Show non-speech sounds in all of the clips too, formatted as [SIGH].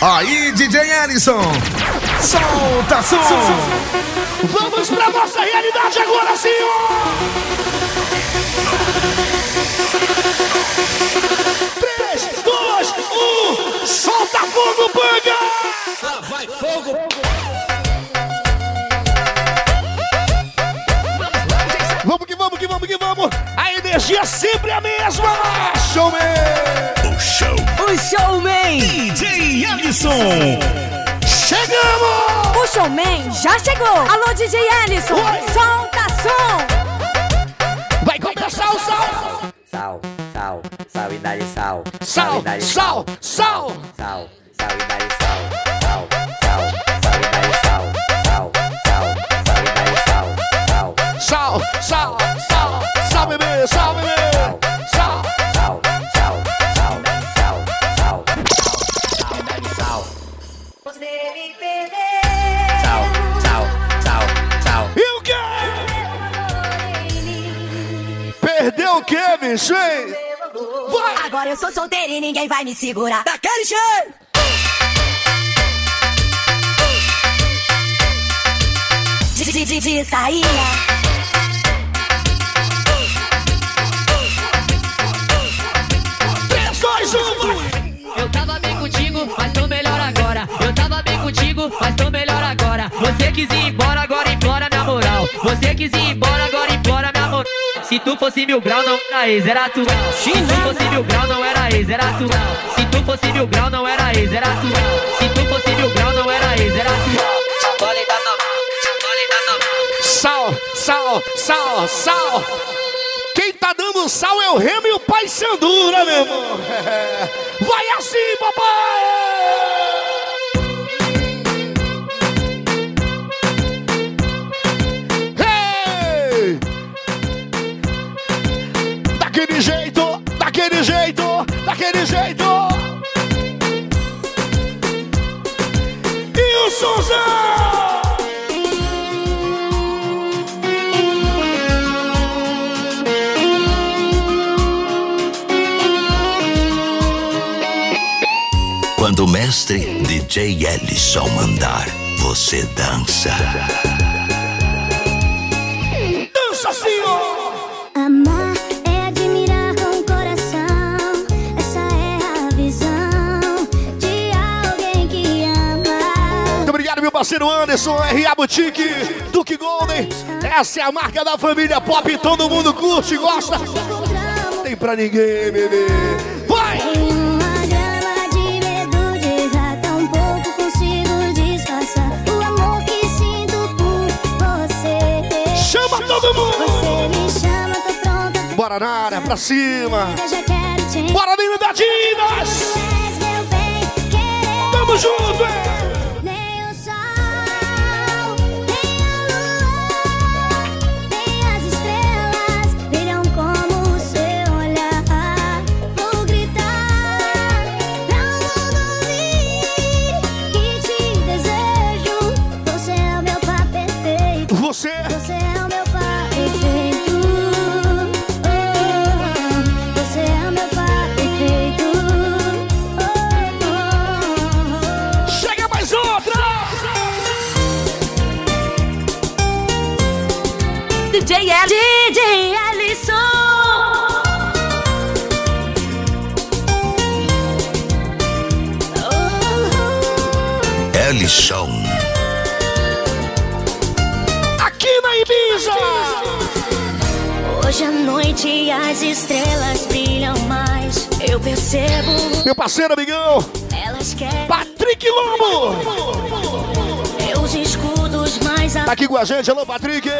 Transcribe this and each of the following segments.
Aí, DJ Ellison, solta som. Vamos pra nossa realidade agora, senhor. Três, dois, um, solta fogo, panga. Lá vai fogo. Vamos que vamos, que vamos, que vamos. A energia sempre é a mesma. Showman. O showman. DJ Ellison. Chegamos. O showman já chegou. Alô, DJ Ellison. Oi. Solta som. Vai começar o sal. Sal, sal, sal e dá-lhe sal. Sal, sal, sal. Sal, sal e dá-lhe sal. Sal, sal, sal e dá-lhe sal. Sal, sal, sal e dá-lhe sal. Sal, Sal, sal, sal, sal, bebê, sal, bebê. Sal, sal, sal, sal, Você me perdeu. Sal, sal, sal, sal. e o quê? Perdeu o quê, bicho, hein? Vai. Agora eu sou solteira e ninguém vai me segurar. Daquele jeito. De, de, de, de saída. Três, dois, um, contigo, mas tô melhor agora. Você quis ir embora, agora implora minha moral. Você quis ir embora, agora implora minha moral. Se tu fosse mil grau, não era ex, era tu. Se tu fosse mil grau, não era ex, era tu. Se tu fosse mil grau, não era ex, era tu. Se tu fosse mil grau, não era ex, era tu. Chambole da nova. Sal, sal, sal, sal. Quem tá dando sal é o Remo e o Pai Sandura, meu irmão. [LAUGHS] Vai assim, papai. Jeito. E o Suzão! Quando o mestre DJ Ellison mandar, você dança. Dança, senhor! Parceiro Anderson, RA Boutique, Duke Golden. Essa é a marca da família Pop, todo mundo curte gosta. Encontramos Tem pra ninguém, bebê. Vai! em uma grama de medo de errar. Tão pouco consigo disfarçar o amor que sinto por você. Chama todo mundo! Você me chama, tô pronta. Bora na área, pra cima. Bora, menina da Dinas! Tamo junto, hein? com a gente. Alô, Patrick!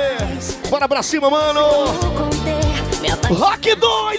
Bora pra cima, mano! Rock 2!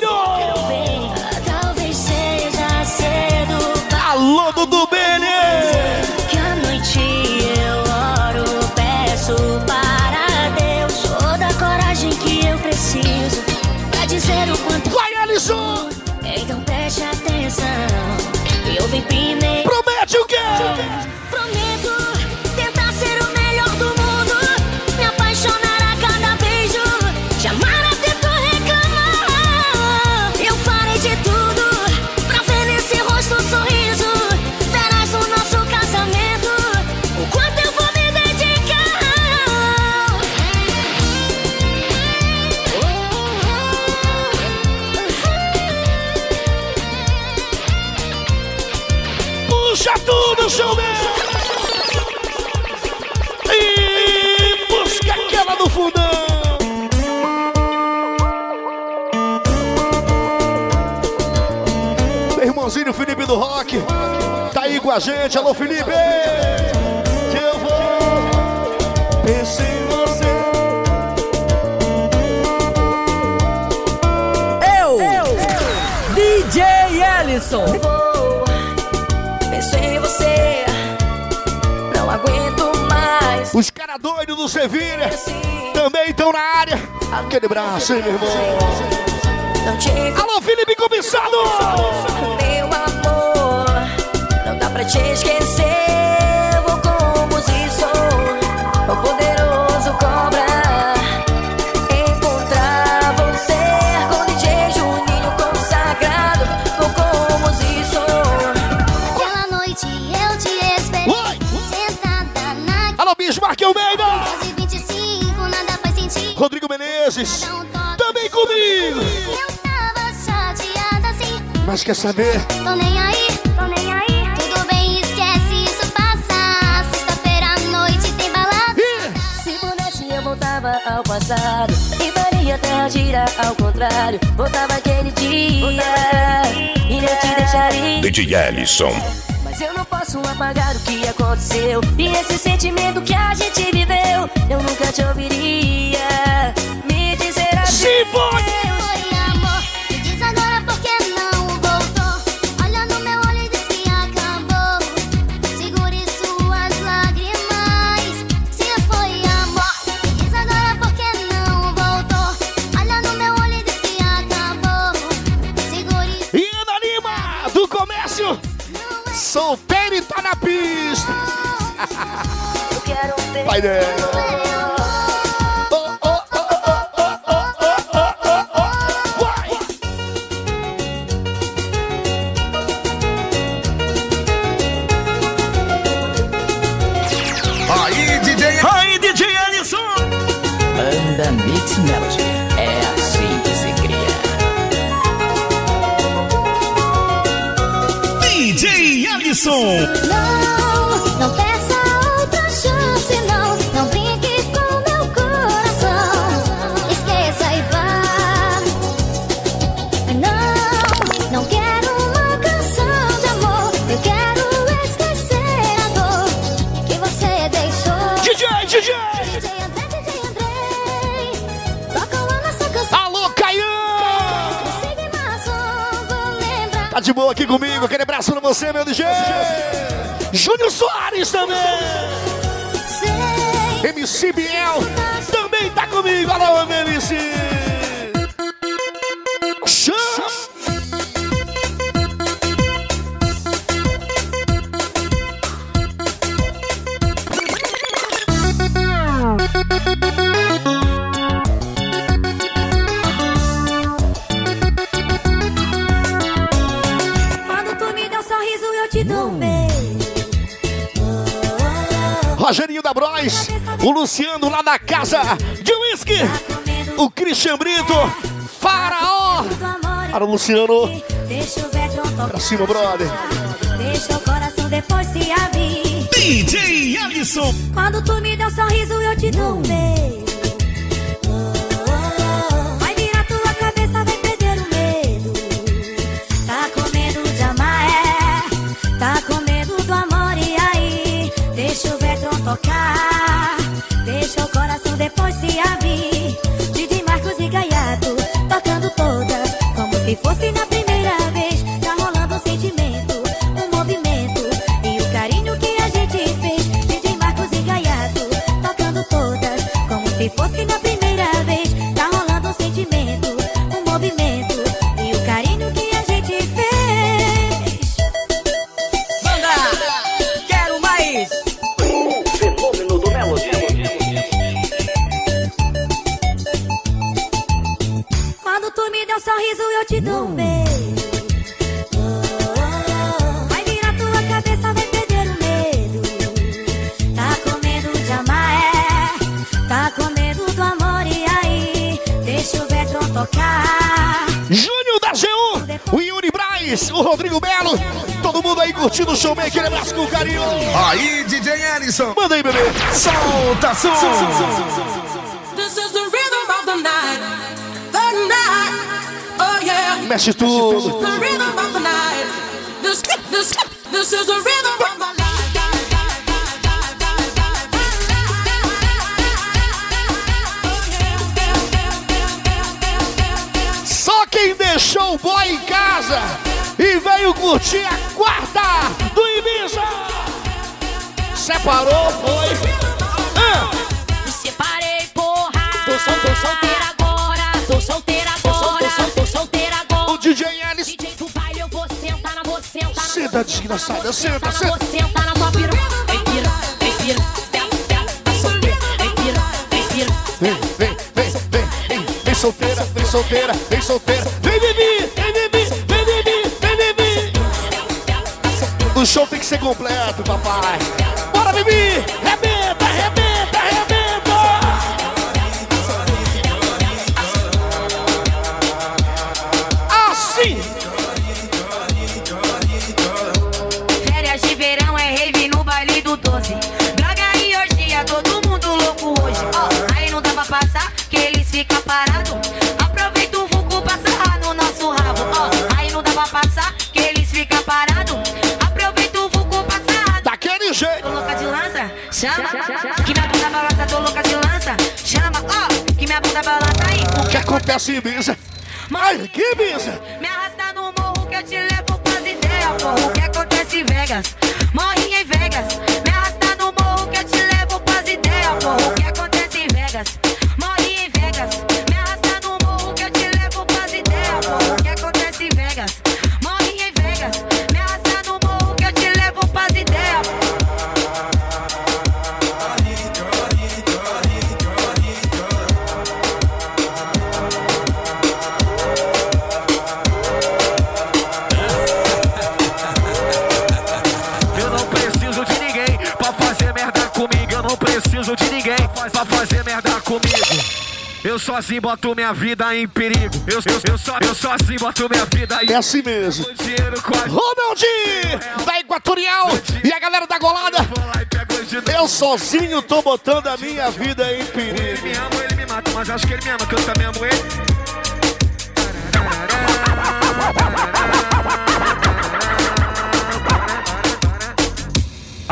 A gente. Alô, Felipe! Que eu vou. Pense em você. Eu, DJ Ellison. Vou, penso em você. Não aguento mais. Os caras doidos do Sevilha também estão na área. Aquele braço, hein, meu irmão? Alô, Felipe Cobiçado! Te esquecer. Vou como se sou, o poderoso cobra. Encontrar você com DJ Juninho consagrado. Vou como se sou. Aquela noite eu te esperei. Oi! Sentada na Alô, Bismarck Almeida! 25, nada faz sentido. Rodrigo Menezes, também comigo! Eu tava chateada assim. Mas quer saber? Tô nem aí, passado. E faria a terra girar ao contrário Voltava aquele dia. E não te deixaria. DJ Ellison. Mas eu não posso apagar o que aconteceu. E esse sentimento que a gente viveu Eu nunca te ouviria Friday. Luciano lá da casa de whisky, o Christian Brito, Faraó! Para o Luciano, pra cima, brother! Deixa o coração depois se abrir DJ Ellison. Quando tu me deu um sorriso, eu te dou um beijo. Só quem deixou o boy em casa e veio curtir a quarta do Ibiza. Separou, foi. Ah, Me separei, porra. Tô, sol, tô solteira Senta, desgraçada, senta, senta. vou sentar na tua piru. Vem pira, vem pira. Tá solteira. Vem pira, vem pira. Vem, vem, vem, vem, vem, vem solteira, vem solteira, vem solteira. Vem, Bibi, vem, Bibi, vem, Bibi, vem, Bibi. O show tem que ser completo, papai. Bora, Bibi! Aí. O que acontece em Ibiza? Ai, que Ibiza? Sozinho boto minha vida em perigo. Eu, eu, eu, só, eu sozinho boto minha vida em É assim mesmo. Ronaldinho, da Equatorial e a galera da Golada. Eu sozinho tô botando a minha vida em Ele perigo. me ama, ele me mata, mas acho que ele me ama, que eu também amo ele.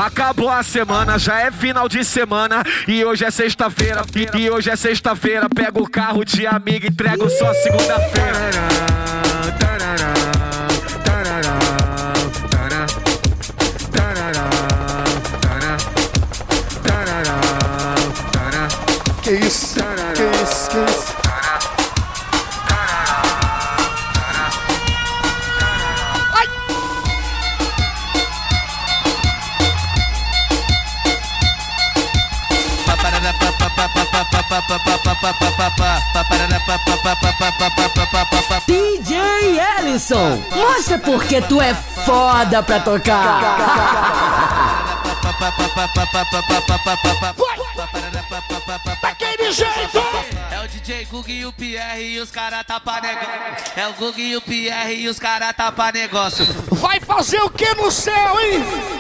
Acabou a semana, já é final de semana e hoje é sexta-feira. E, hoje é sexta-feira, pego o carro de amigo e entrego só segunda-feira. DJ Ellison, mostra porque tu é foda pra tocar. Daquele jeito! É o DJ Gug e o Pierre e os cara tá pra negócio. É o Gug e o Pierre e os cara tá pra negócio. Vai fazer o que no céu, hein?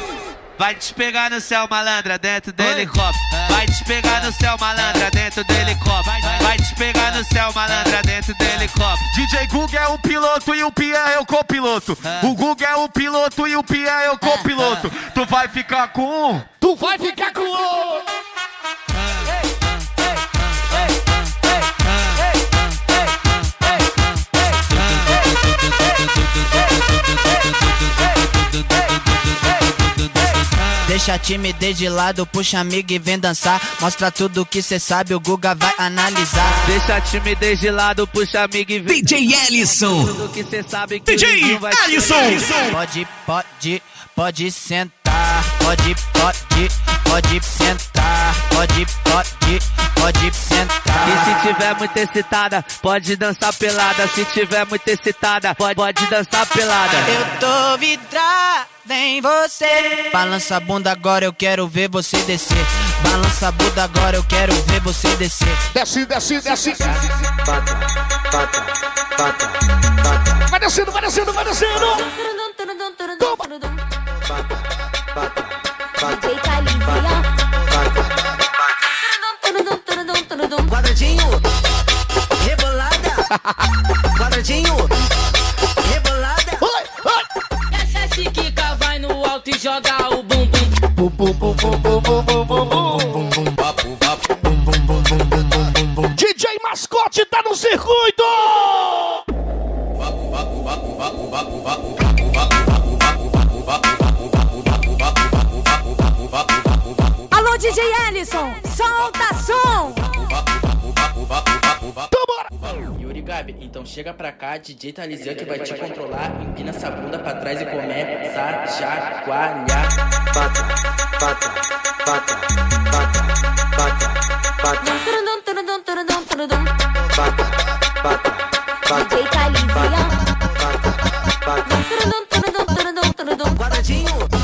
Vai despegar no céu, malandra, dentro do helicóptero. Vai despegar no céu, malandra, dentro do helicóptero. Vai despegar no céu, malandra, dentro do helicóptero. DJ Gug é o piloto e o Pierre é o copiloto. O Gug é o piloto e o Pierre é o copiloto. Tu vai ficar com um. Tu vai ficar com o. Deixa a timidez de lado, puxa amigo e vem dançar. Mostra tudo que cê sabe, o Guga vai analisar. Deixa a timidez de lado, puxa amigo e vem. DJ Ellison. Tudo que cê sabe que o DJ Ellison. Pode, pode, pode sentar. Pode, pode, pode sentar. Pode, pode, pode E sentar. se tiver muito excitada, pode dançar pelada. Se tiver muito excitada, pode, pode dançar pelada. Eu tô vidrada em você. Balança a bunda agora, eu quero ver você descer. Balança a bunda agora, eu quero ver você descer. Desce, desce, desce. vai descendo, vai descendo, vai descendo. DJ Calizia. Quadradinho, rebolada. Quadradinho, rebolada. Essa é chiquica vai no alto e joga o bum bum. Bum, bum, bum, bum, bum, bum, bum, bum, bum, bum, bum. DJ Mascote tá no circuito! Alô, DJ Ellison, solta som! Yuri Gabi, então chega pra cá, DJ Talizan que vai te controlar. Empina essa bunda pra trás e começa a chacoalhar. Bata, bata, bata, bata, bata, bata, bata, bata, DJ Calizia. Quadradinho, rebolada.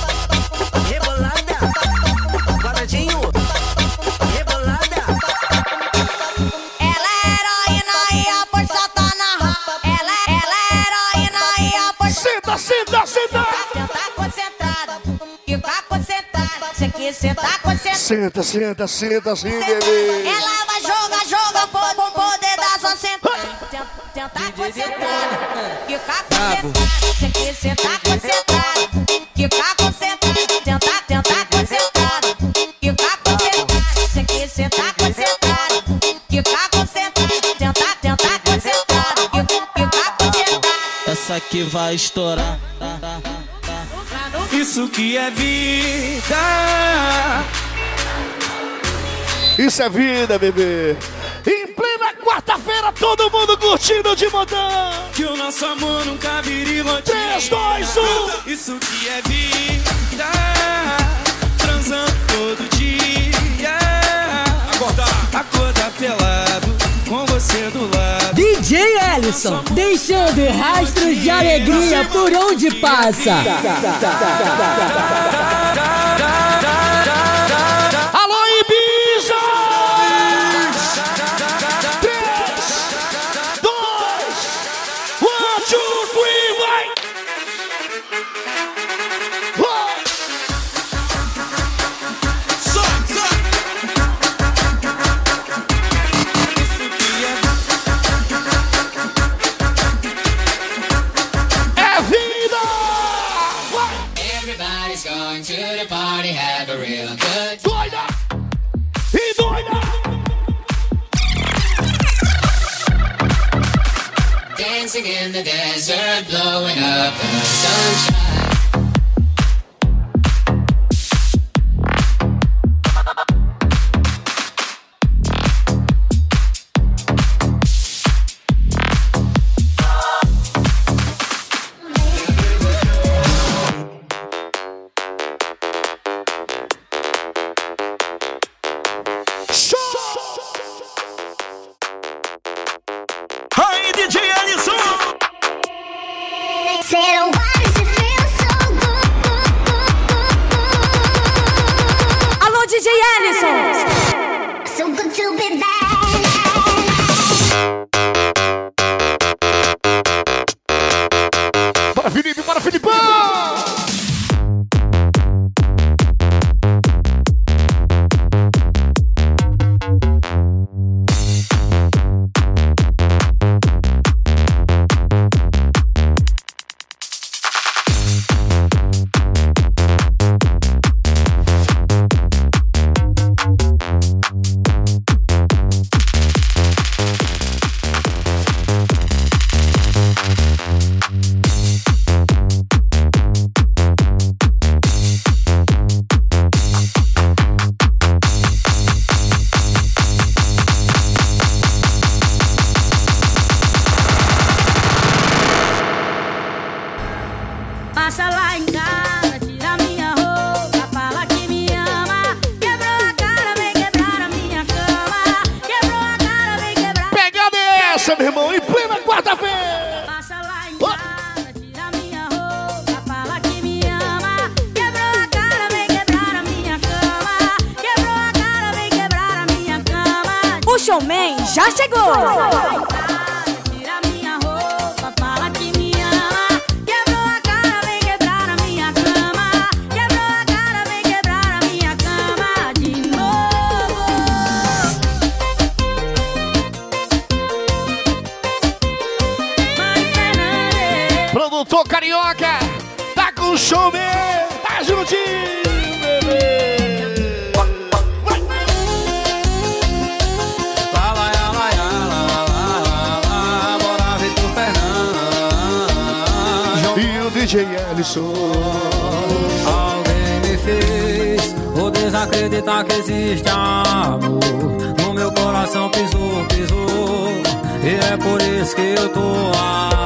Força Senta, senta, senta. Tá concentrada, fica concentrada. Você que cê tá concentrada. Senta, senta, senta, sim, bebê. Ela vai jogar, joga por o poder da sua sentada. Tenta concentrada, fica concentrada. Você que cê tá concentrada, Aqui vai estourar. Isso que é vida. Isso é vida, bebê. Em plena quarta-feira, todo mundo curtindo de modão. Que o nosso amor nunca rotina. 3, 2, 1. Isso que é vida. Transando todo dia. Acordar. Acordar pelado. Com você do lado. DJ Ellison, deixando rastros de alegria por onde passa. Up E é por isso que eu tô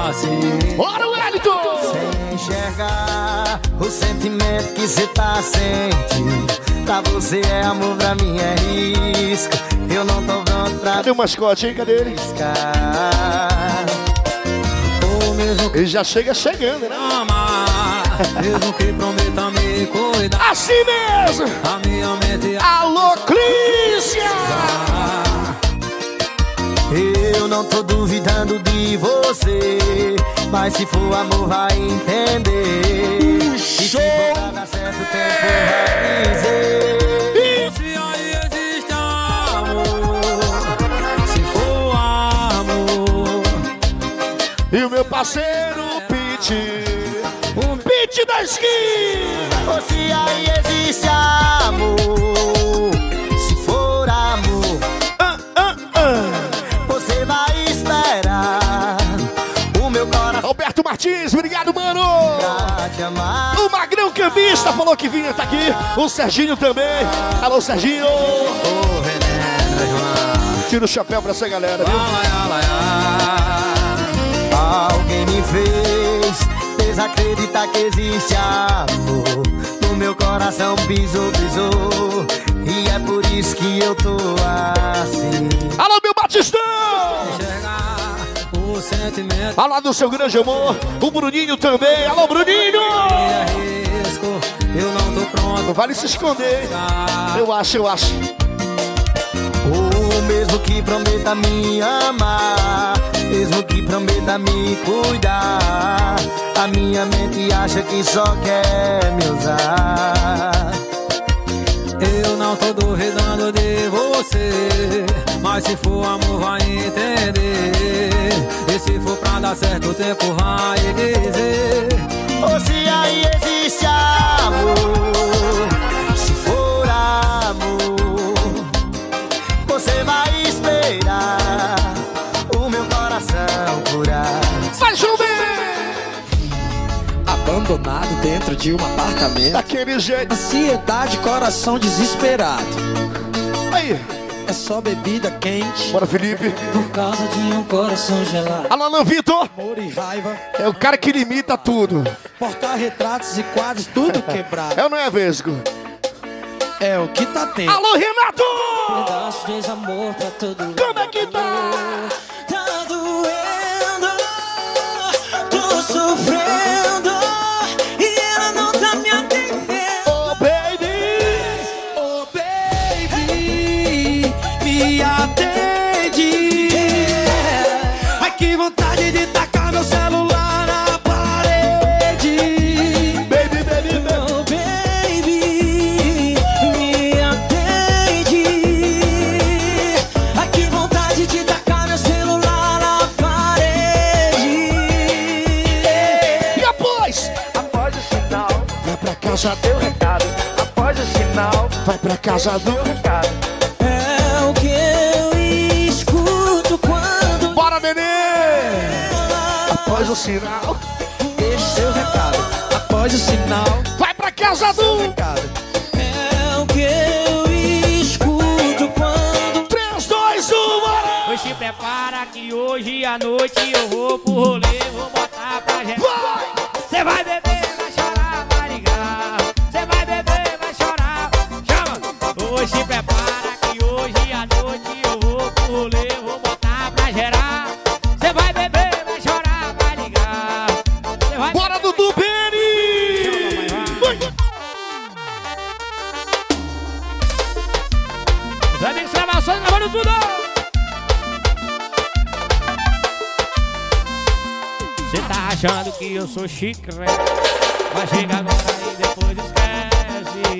assim. Bora, Wellington! Sem enxergar o sentimento que cê tá sentindo. Pra você é amor, pra mim é risco. Eu não tô pronto pra Cadê o mascote, hein? Cadê ele? Ele já chega chegando, né? Mesmo que prometa me cuidar. Assim mesmo! A minha mente. Alô, Clícia! Eu não tô duvidando de você. Mas se for amor, vai entender. E se for pra dar certo, o tempo vai dizer. Se aí existe amor, se for amor. E o meu parceiro Pete. Pete da esquina! Ou se aí existe amor, Martins, obrigado, mano! O Magrão Cambista falou que vinha, tá aqui. O Serginho também. Alô, Serginho! Tira o chapéu pra essa galera, viu? Alguém me fez desacreditar que existe amor. No meu coração pisou, pisou. E é por isso que eu tô assim. Alô, meu Batistão! O sentimento do seu grande amor. O Bruninho também. Alô, Bruninho! Eu não tô pronto. Não vale se esconder. Eu acho, eu acho. O mesmo que prometa me amar, mesmo que prometa me cuidar. A minha mente acha que só quer me usar. Eu não tô duvidando de você. Mas se for amor, vai entender. E se for pra dar certo, o tempo vai dizer. Ou se aí existe amor, se for amor, você vai esperar o meu coração curar. Abandonado dentro de um apartamento. Daquele jeito. Ansiedade, coração desesperado. Aí. É só bebida quente. Bora, Felipe. Por causa de um coração gelado. Alô, Alan Vitor. Amor e raiva. É o cara que limita tudo. Portar retratos e quadros, tudo quebrado. [LAUGHS] É ou não é, Vesgo? É o que tá tendo. Alô, Renato! Pedaço de amor pra todo lado. Como é que tá? Tá doendo, tô sofrendo casa deu recado. Após o sinal, Vai pra casa do. recado. É o que eu escuto quando Bora, nenê! Após o sinal. deixa seu recado. Após o sinal, Vai pra casa do. recado. É o que eu escuto quando 3, 2, 1, bora! Pois se prepara que hoje à noite eu vou pro rolê, vou botar pra gente. Vai! Cê vai beber, achando que eu sou chiclete Vai chegar agora e depois esquece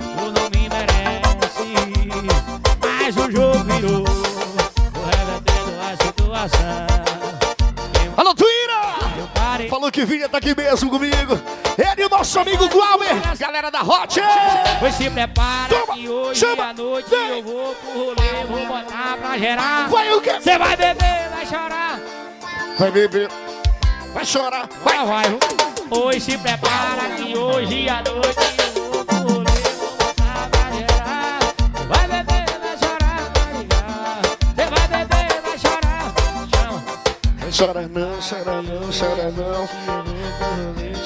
Tu não me merece Mas o jogo virou Tô revertendo a situação Alô, Tuíra! Falou que vinha, tá aqui mesmo. comigo. Ele e o nosso amigo Glauber, galera da Hot. Pois se prepara Toma, que hoje chama, à noite eu vou pro rolê, vou botar pra gerar. Vai o quê? Você vai beber, vai chorar. Vai beber, vai chorar, vai. Vai, vai. Pois se prepara que hoje à noite eu vou. Vai beber, vai chorar, vai ligar. Você vai beber, vai chorar. Chora não, chora não, chora não.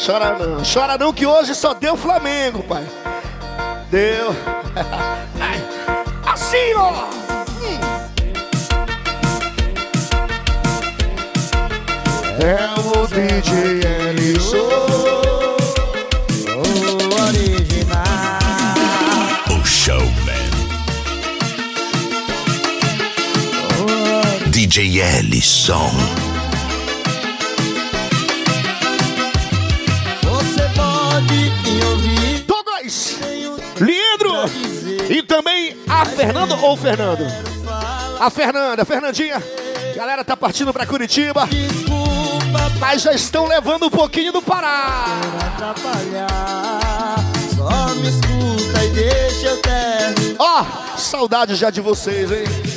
Chora não, chora não que hoje só deu Flamengo, pai. Deu. [LAUGHS] Assim, ó. É o DJ Ellison. O original. O showman. DJ Ellison. Você pode me ouvir. Douglas, Leandro e também a Fernando ou Fernando? A Fernanda, Fernandinha. Galera tá partindo pra Curitiba. Mas já estão levando um pouquinho do Pará. Só me escuta e deixa eu terminar. Ó, saudade já de vocês, hein?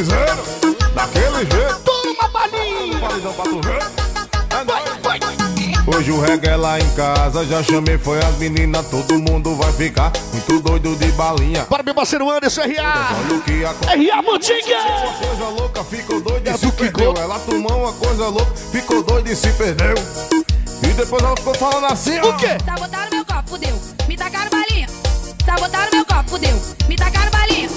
Piseiro. Daquele jeito. Toma, balinha! Palidão pra tu ver. É nóis. Hoje o reggae lá em casa, já chamei, foi as meninas, todo mundo vai ficar muito doido de balinha. Bora, meu parceiro Anderson, RA! Olha o que aconteceu. RA! Uma coisa louca, ficou doido e É se perdeu. go- Ela tomou uma coisa louca, ficou doido e se perdeu. E depois ela ficou falando assim, ó. O quê? Sabotaram meu copo, fudeu. Me tacaram balinha. Sabotaram meu copo, fudeu. Me tacaram balinha.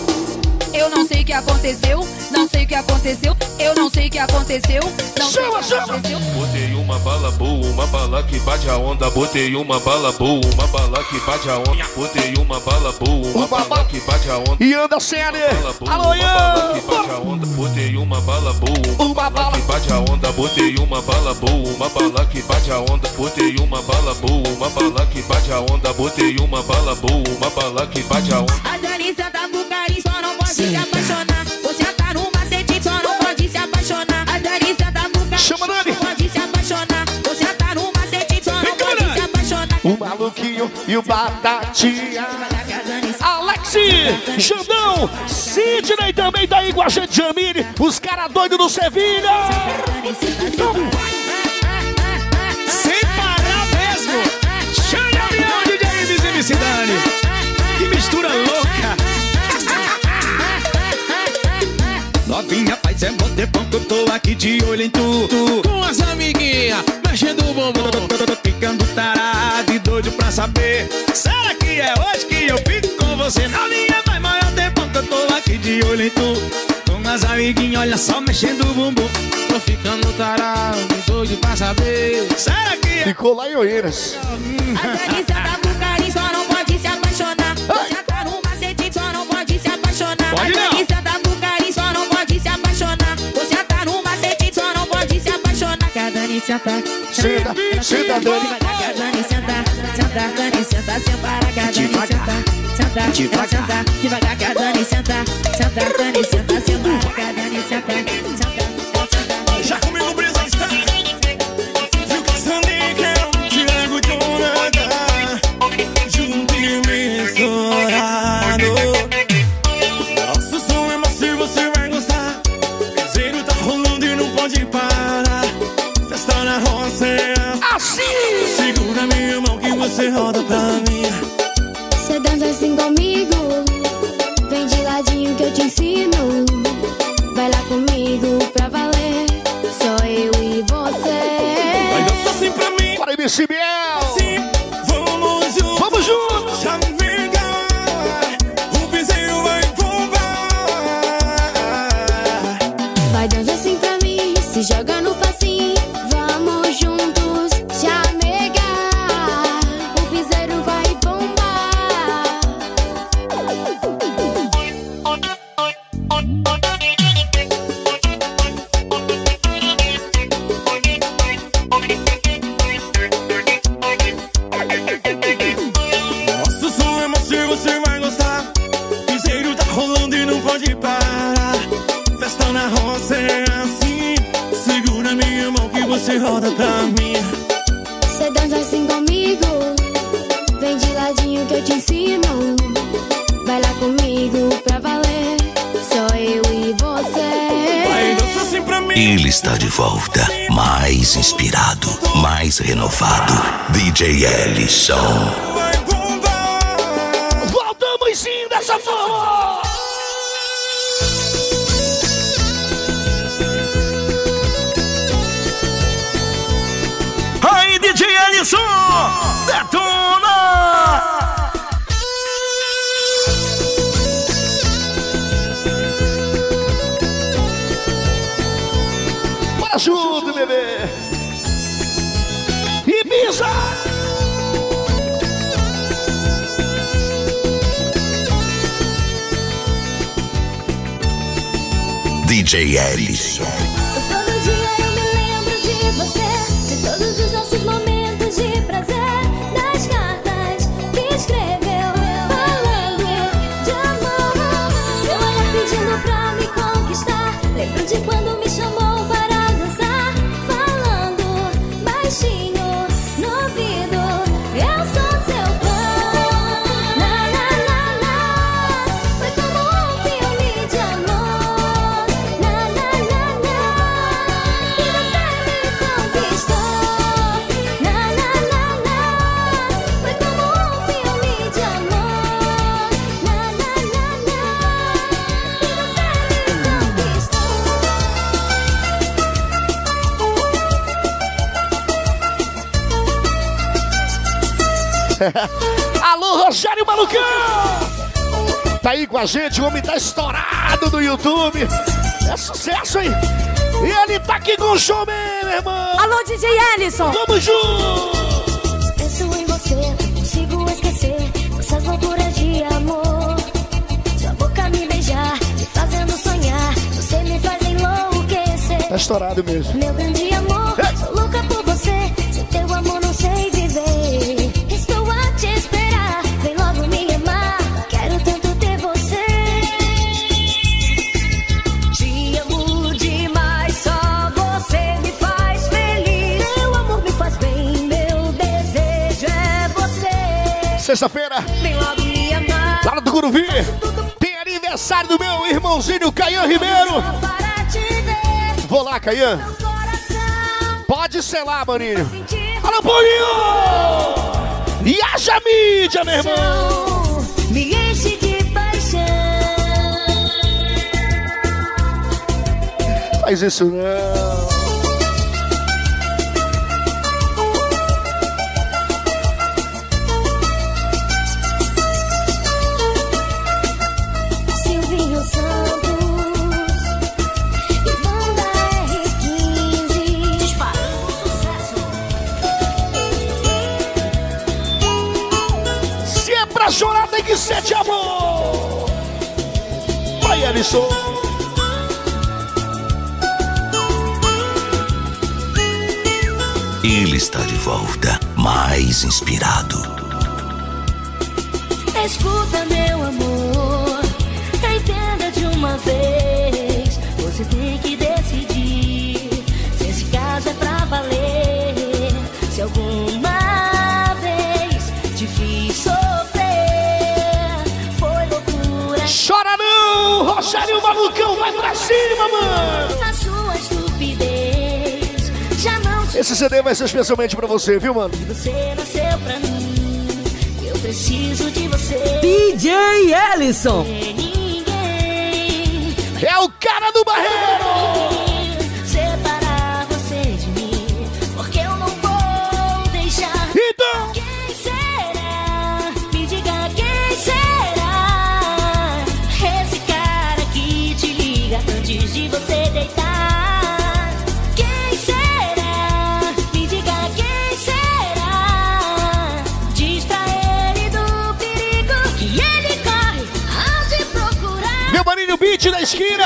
Eu não sei o que aconteceu, não sei o que aconteceu, eu não sei o que aconteceu, não sei o que aconteceu. Botei uma bala boa, uma bala que bate a onda. Botei uma bala boa, uma bala que bate a onda. Botei uma bala boa, uma bala que bate a onda. E anda série! Boa, Alô, uma bala que Ian! bate a onda. Botei uma bala boa, uma bala que bate a onda. Botei uma bala boa, uma bala que bate a onda. Botei uma bala boa, uma bala que bate a onda. Botei uma bala boa, uma bala que bate a onda. A senta pro carinho, só não pode se apaixonar. Chama, Dani. pode se apaixonar. Você tá no macete, só não pode se apaixonar. O maluquinho e o batatinha. Alex, Xandão, Sidney também tá aí com a gente, Jamile. Os caras doidos do Sevilha. Sem parar mesmo. Chame a minha DJ Ives e MC Dani. Que mistura louca. Novinha, é bom tempão que eu tô aqui de olho em tu, tu. Com as amiguinhas, mexendo o bumbum Ficando tarado e doido pra saber Será que é hoje que eu fico com você? Novinha, faz maior tempão que eu tô aqui de olho em tu Com as amiguinhas, olha só, mexendo o bumbum Tô ficando tarado e doido pra saber Será que é Ficou lá em Oeiras. A Dani senta pro carinho, só não pode se apaixonar. Você tá no macete, só não pode se apaixonar. Pode a não. A Dani senta, Senta, Dani. Devagar Dani senta, senta, Dani senta, sem parar que a Dani senta, senta, senta, devagar Dani senta, senta, Dani senta, você roda pra mim. Cê dança assim comigo Vem de ladinho que eu te ensino Vai lá comigo pra valer Só eu e você Vai dançar assim pra mim. Bora, MC Biel. Sim, vamos juntos. Vamos juntos. Você roda pra mim. Cê dança assim comigo Vem de ladinho que eu te ensino Vai lá comigo pra valer Só eu e você Vai, dança assim pra mim. Ele está de volta, mais inspirado, mais renovado. DJ Ellison. Voltamos sim dessa forma! Ellison! Detona! Bora junto, bebê! Ibiza! DJ Ellison. [LAUGHS] Alô, Rogério Malucão! Tá aí com a gente, o homem tá estourado no YouTube. É sucesso, hein? E ele tá aqui com o show, meu irmão! Alô, DJ Ellison! Vamos junto! Penso em você, não consigo esquecer Essas loucuras de amor Sua boca me beijar, me fazendo sonhar Você me faz enlouquecer Tá estourado mesmo. Meu grande Sexta-feira, lá no Tucuruvi, tem aniversário do meu irmãozinho Caian Ribeiro. Vou lá, Caian. Pode ser lá, maninho. Alô, Paulinho! E haja mídia, meu irmão! Me enche de paixão Faz isso não. Alisson! Ele está de volta, mais inspirado. Escuta, Malucão, vai pra cima, mano! A sua estupidez já não te Esse CD vai ser especialmente pra você, viu, mano? Você nasceu pra mim. Eu preciso de você. DJ Ellison! É o cara do barreiro! Esquina.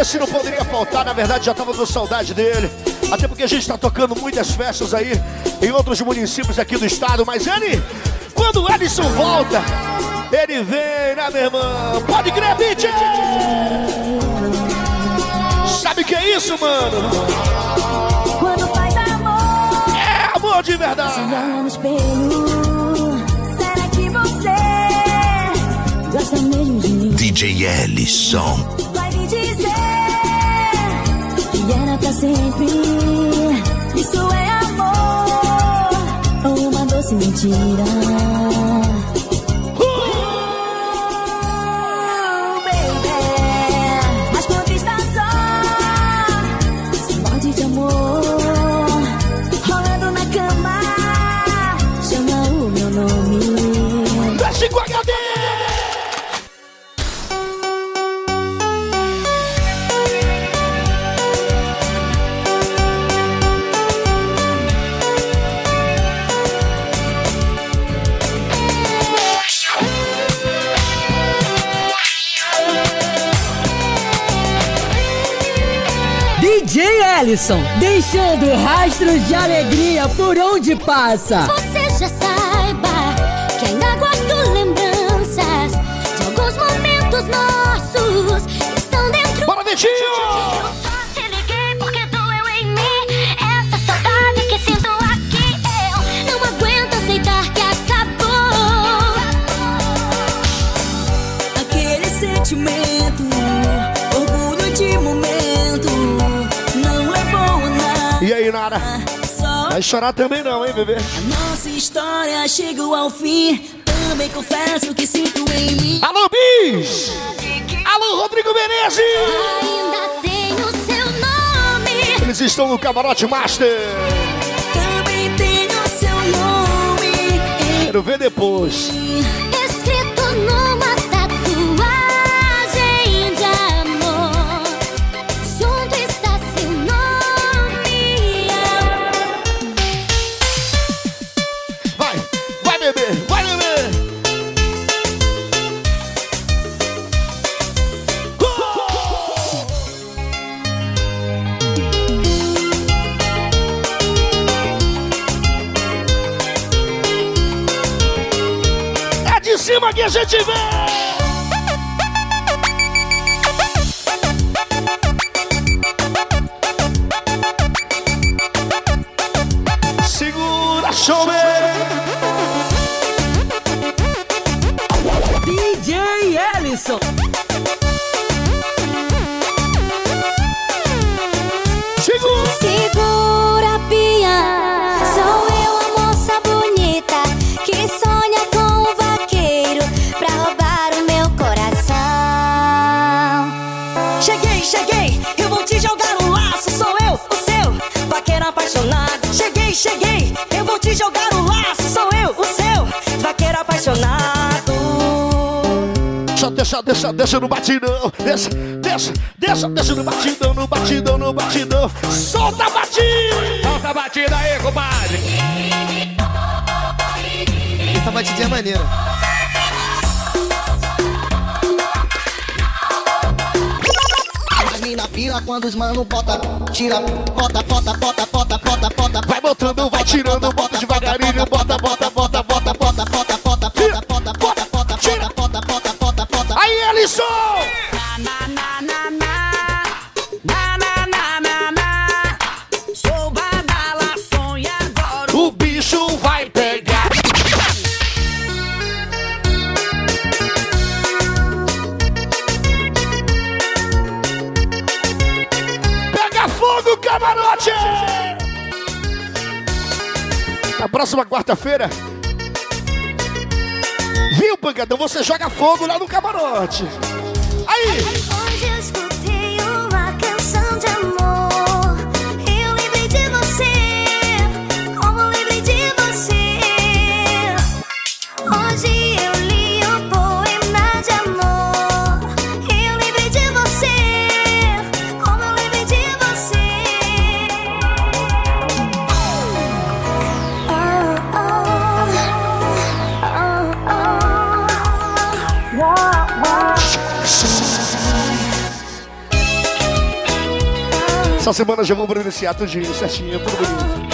Esse não poderia faltar, na verdade já tava com saudade dele. Até porque a gente tá tocando muitas festas aí em outros municípios aqui do estado. Mas ele, quando o Edson volta, ele vem, né, meu irmão? Pode crer, beat! Sabe o que é isso, mano? Quando faz amor, É amor de verdade. se espelho. Será que você gosta mesmo de mim? DJ Ellison. Vai me dizer que era pra sempre. Isso é amor ou uma doce mentira? Ellison, deixando rastros de alegria por onde passa. Você já saiba que ainda guardo lembranças de alguns momentos nossos que estão dentro. Bora, Vitinho! Vai chorar também não, hein, bebê? nossa história chegou ao fim. Também confesso que sinto em mim. Alô, Bis! Alô, Rodrigo Menezes! Ainda tenho seu nome. Eles estão no Camarote Master. Também tenho seu nome. Quero ver depois. E a gente vem! Deixa, deixa, deixa, no batidão. Deixa, deixa, deixa, deixa no batidão, no batidão, no batidão. Solta a batida! Solta a batida aí, compadre. Essa batidinha é maneira. As mina pira quando os mano bota, tira, bota, bota, bota, bota, bota, bota. Vai botando, vai tirando, bota devagarinho, bota, bota, próxima quarta-feira. Viu, pancadão? Você joga fogo lá no camarote. Essa semana já vou providenciar tudinho, certinho, tudo bonito.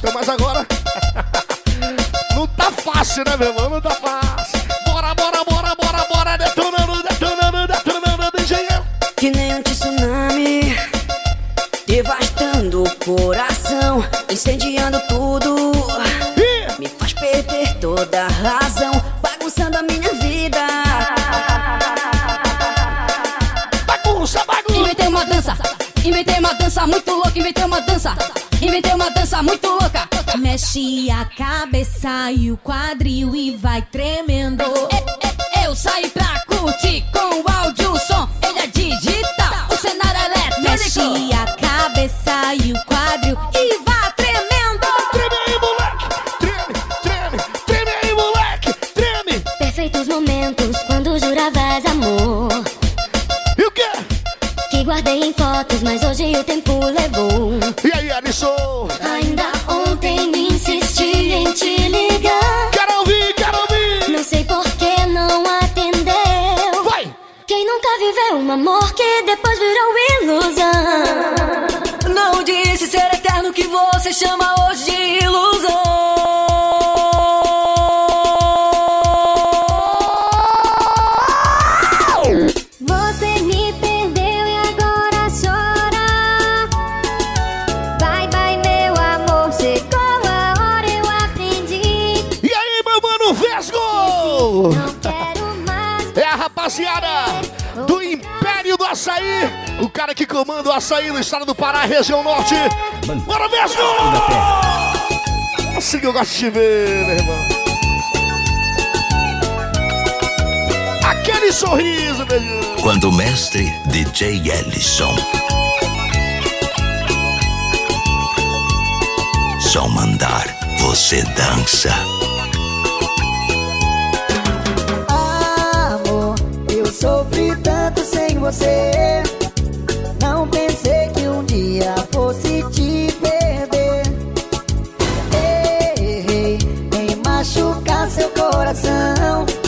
Então, mas agora. te ver, meu irmão. Aquele sorriso, beijão. Quando o mestre DJ Ellison. Só mandar você dança. Amor, eu sofri tanto sem você. Não pensei que um dia fosse te ver. coração.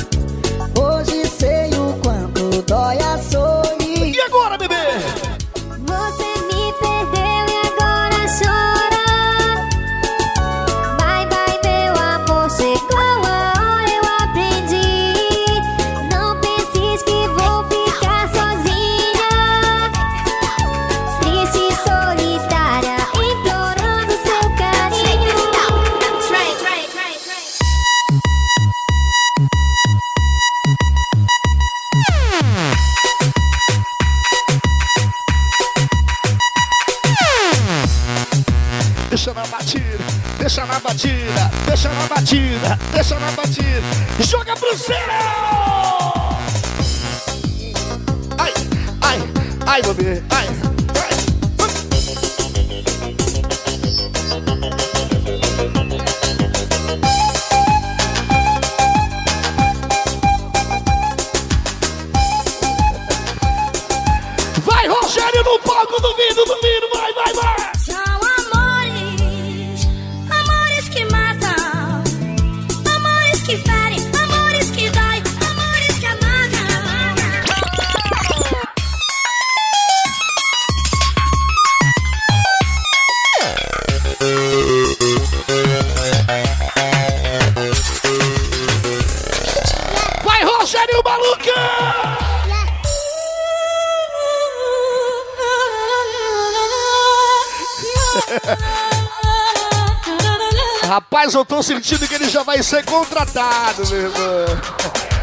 Vai ser contratado, meu irmão.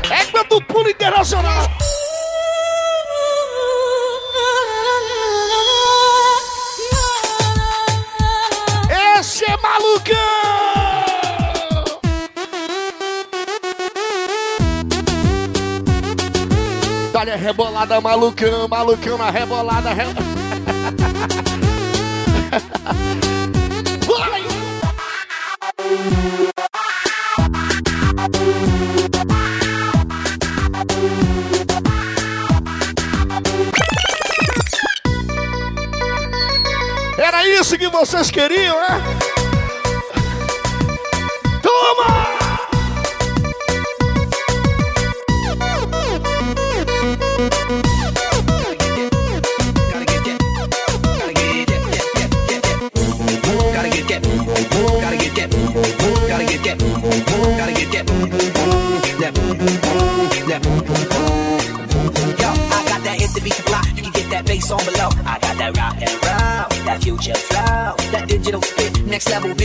É quando pulo internacional. Esse é malucão! Olha a rebolada, malucão, malucão na rebolada. Re...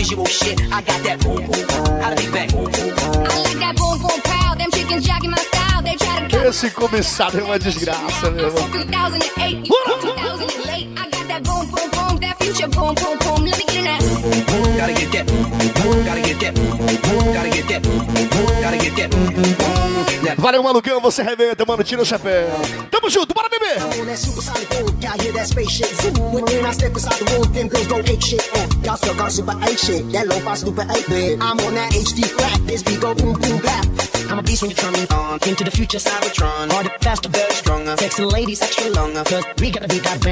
visual shit. I got that boom boom. How boom boom boom. I like that boom boom pow. Them chickens jacking my style. They try to Esse comissário é uma desgraça, meu irmão. 2008, 2008. I got that boom boom Valeu, malucão, você reventa, mano, tira o chapéu. Tamo junto, bora beber! I'm a beast when you turn me on. The future, Cybertron. Faster, better, stronger. Sexy ladies, extra longer. Cause we gotta beat that.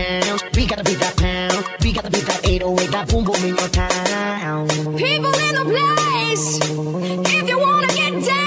We gotta beat that pound. We gotta beat that 808, that boom boom in your town. People in the place, if you wanna get down.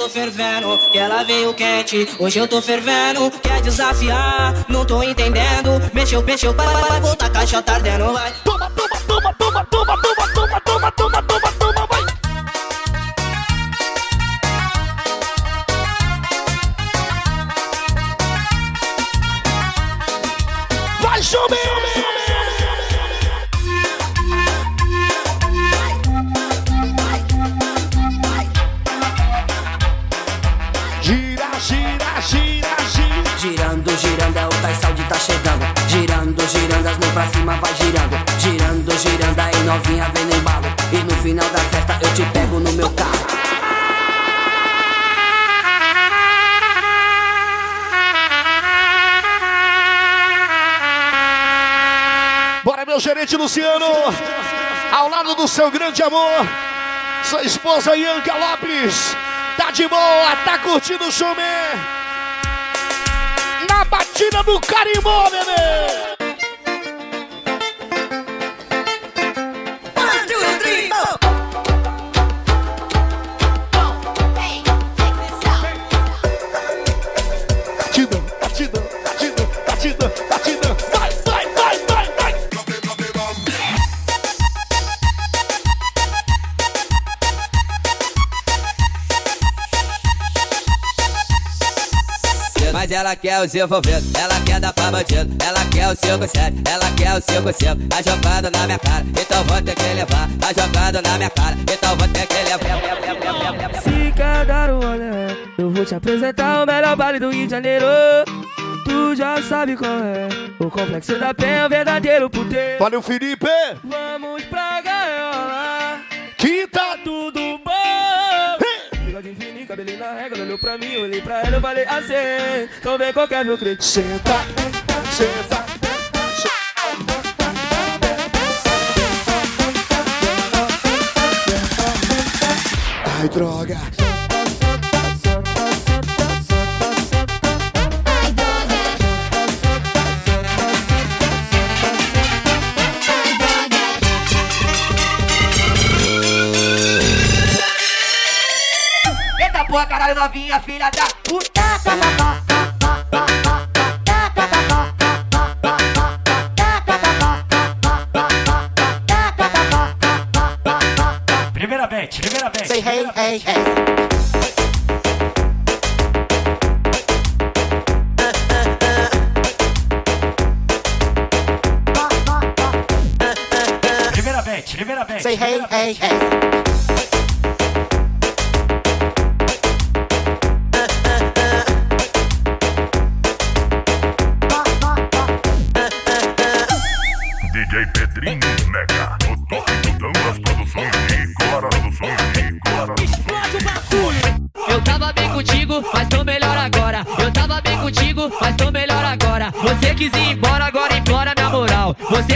Tô fervendo. Que ela veio quente, hoje eu tô fervendo. Quer desafiar? Não tô entendendo. Mexeu, mexeu, para, para, volta, caixa tá ardendo, vai. Toma, toma, toma, toma, toma, toma, toma, toma, toma, toma, pra cima vai girando. Girando, girando, aí novinha vem no embalo. E no final da festa eu te pego no meu carro. meu gerente Luciano. Ao lado do seu grande amor. Sua esposa Ianca Lopes. Tá de boa, tá curtindo o man. Na batida do carimbó, bebê. Ela quer o seu envolvido, ela quer dar pra bandido, ela quer o 5-7, ela quer o 5-5, a jogada na minha cara, então vou ter que levar, a jogada na minha cara, então vou ter que levar. Se quer dar um olé, eu vou te apresentar o melhor baile do Rio de Janeiro. Tu já sabe qual é, o complexo da penha, o verdadeiro puteiro. Valeu, Felipe! Vamos pra cabelinho na régua, olhou pra mim, olhei pra ela, eu falei assim, então vem qualquer meu crente. Senta, senta. Ai, droga. Porra, caralho, novinha, filha da puta. Primeiramente, primeiramente. Say hey, hey, hey. Primeiramente, primeiramente. Say hey, hey, hey.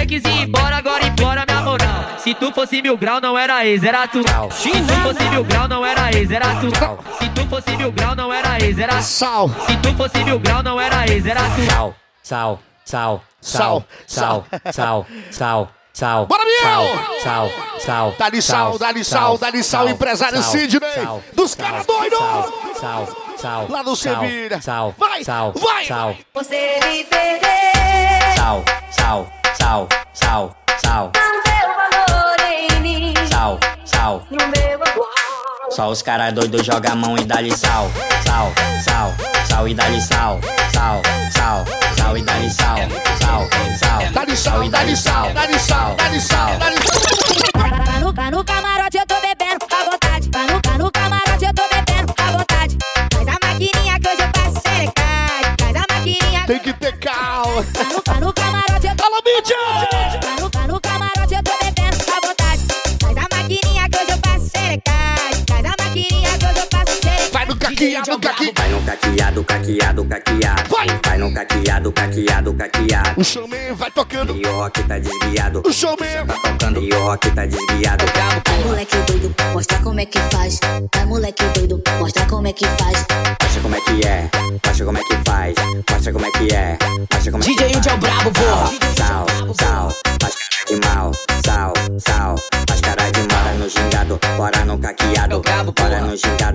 Você quis ir embora, agora implora minha moral. Se tu fosse mil grau, não era ex, era tu. Se tu fosse mil grau, não era ex, era tu. Se tu fosse mil grau, não era ex, era sal. Se tu fosse mil grau, não era ex, era tu. Sal, sal, sal, sal, sal, sal, sal, sal. Bora, Biel! Sal, sal. Dá-lhe sal, dá-lhe sal, dá-lhe sal, empresário Sidney. Dos caras doidos. Sal, sal. Lá no sal, Sevilha. Sal, Vai, sal, vai. Sal, Você me perdeu. sal, sal, sal, sal, sal, Não deu valor em mim. sal, sal. Só os caras doidos joga a mão e dá-lhe sal, sal, sal, sal e dá-lhe sal, sal, sal, sal e dá-lhe sal, sal, sal. Dá-lhe sal, sal, dá-lhe sal, dá-lhe sal, dá-lhe sal. Tá no, camarote, eu tô bebendo à vontade. Tá no, camarote, eu tô bebendo à vontade. Faz a maquininha que hoje eu passo xerecade. Faz a maquininha. Tem que ter calma. DJ! Xerecade. Vai no caqueado, caqui. Vai no caqueado, caqueado, caqueado. Vai. Vai no caqueado, caqueado, caqueado. O showman vai tocando. E o rock tá desviado. O showman Tá tocando e o rock tá desviado. Vai, moleque doido, mostra como é que faz. Vai, moleque doido, mostra como é que faz. Mostra como é que é, mostra como é que faz, mostra como é que é, mostra como é que DJ Índio é o brabo, vô. Sal, sal, faz cara de mal, sal, sal, faz cara de mal. Bora no gingado, bora no caqueado, bora no gingado,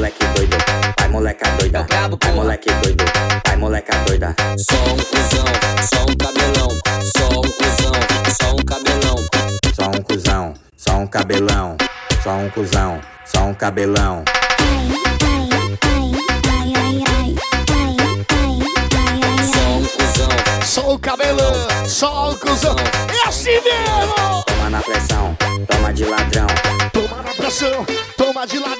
moleque doido, vai moleca doida, vai moleque doido, vai moleca doida. Só um cuzão, só um cabelão, só um cuzão, só um cabelão. Só um cuzão, só um cabelão, só um cuzão, só um cabelão. Só um cuzão, Só o cabelão, só o cuzão. É assim mesmo. Toma na pressão, toma de ladrão. Toma na pressão, toma de ladrão.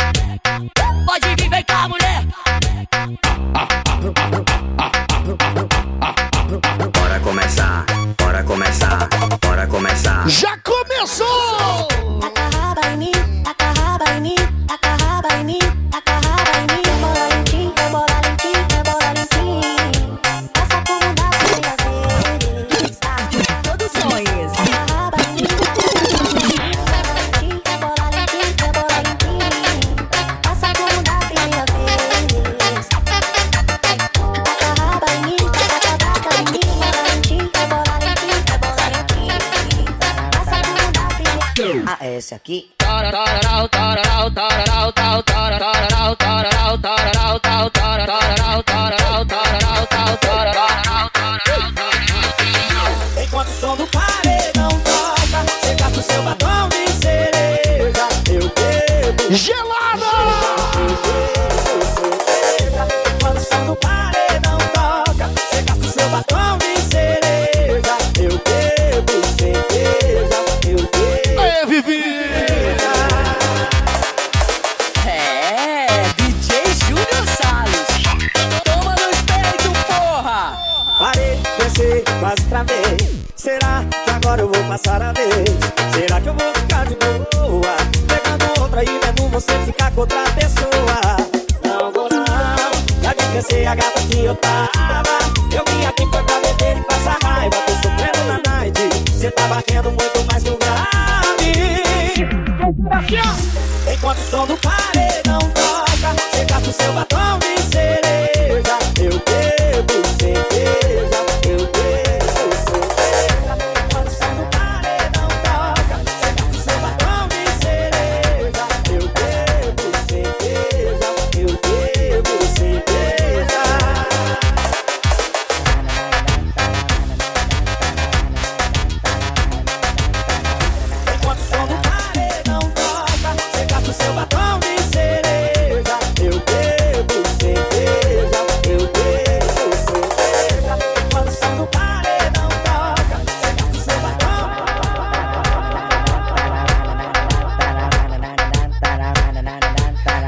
Pode aqui.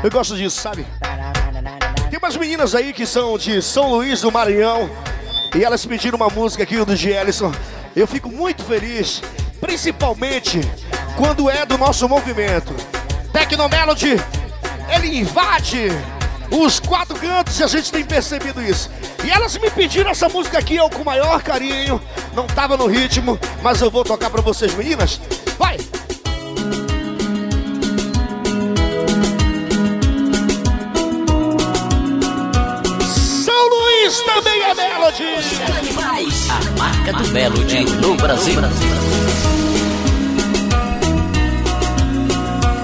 Eu gosto disso, sabe? Tem umas meninas aí que são de São Luís do Maranhão e elas pediram uma música aqui do Gielison. Eu fico muito feliz, principalmente quando é do nosso movimento. Tecnomelody, ele invade os quatro cantos e a gente tem percebido isso. E elas me pediram essa música aqui, eu com o maior carinho. Não tava no ritmo, mas eu vou tocar pra vocês, meninas. Vai! Marca do Melody no Brasil.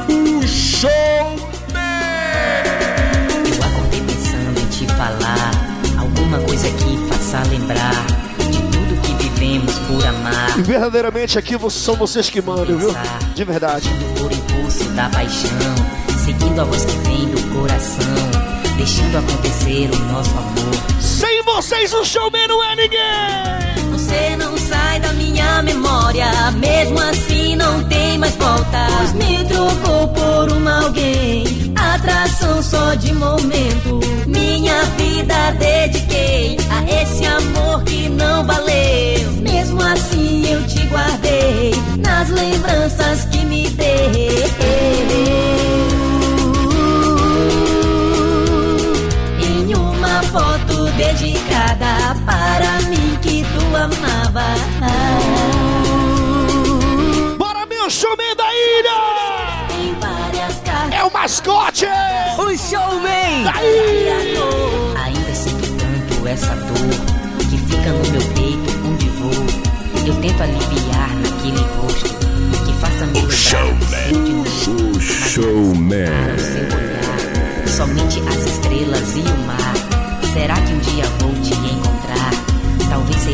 O show Eu acordei pensando em te falar alguma coisa que faça lembrar de tudo que vivemos por amar. E verdadeiramente aqui são vocês que mandam, viu? De verdade. Por impulso da paixão, seguindo a voz que vem do coração, deixando acontecer o nosso amor. Sem vocês o showman não é ninguém. Você não sai da minha memória, mesmo assim não tem mais volta. Pois me trocou por uma alguém, atração só de momento. Minha vida dediquei a esse amor que não valeu. Mesmo assim eu te guardei nas lembranças que me deu. Em uma foto dedicada para mim que Bora, meu showman da ilha! Em várias cartas. É o mascote! O showman! Ainda sinto tanto essa dor que fica no meu peito onde vou. Eu tento aliviar naquele rosto que faça me de novo. O showman. Somente as estrelas e o mar. Será que um dia vou te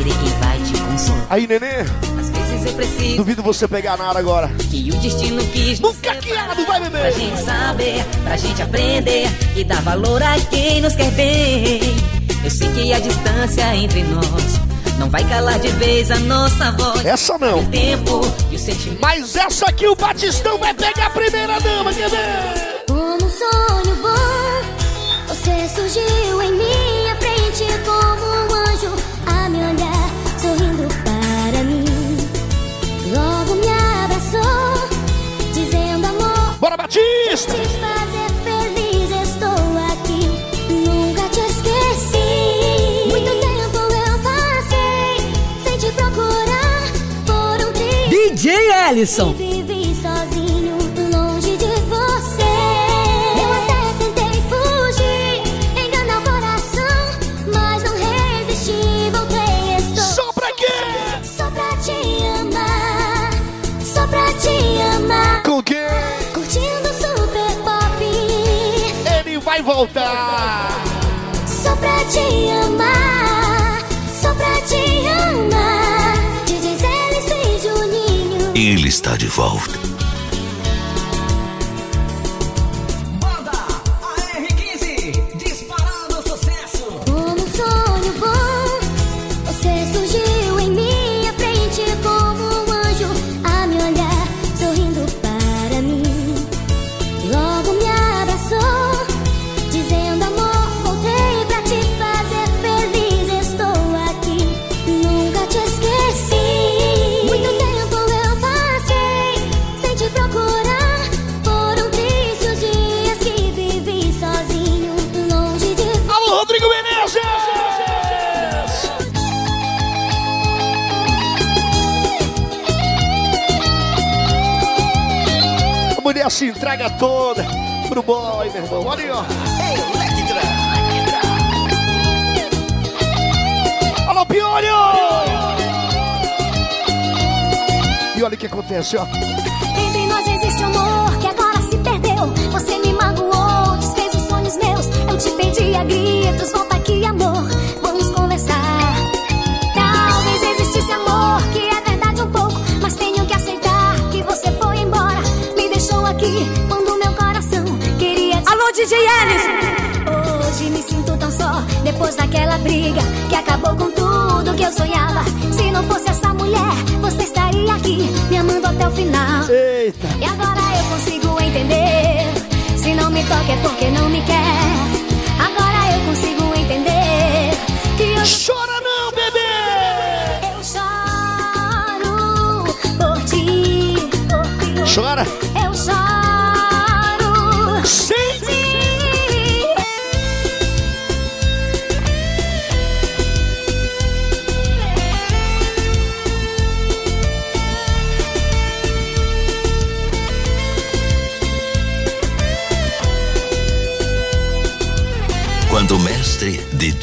quem vai te consolar. Aí, nenê. Às vezes você precisa. Duvido você pegar nada agora. Que o destino quis No caqueado, vai Pra beber. gente saber, pra gente aprender e dar valor a quem nos quer bem. Eu sei que a distância entre nós não vai calar de vez a nossa voz. Essa não. O tempo e o sentimento. Mas essa aqui o Batistão vai pegar a primeira dama, quer ver? Como um sonho bom, você surgiu em minha Vivi sozinho, longe de você. Eu até tentei fugir, enganar o coração, mas não resisti, voltei, estou. Só pra quê? Só pra te amar, só pra te amar. Com quem? Curtindo super pop, Ele vai voltar. só pra te amar, Ele entrega toda pro boy, meu irmão. Olha aí, ó. Alô, Piolho! E olha o que acontece, ó. Entre nós existe amor que agora se perdeu. Você me magoou, desfez os sonhos meus. Eu te pedi a gritos, volta aqui, amor. DJ Ellison. Hoje me sinto tão só depois daquela briga que acabou com tudo que eu sonhava. Se não fosse essa mulher, você estaria aqui me amando até o final. Eita! E agora eu consigo entender. Se não me toca é porque não me quer. Agora eu consigo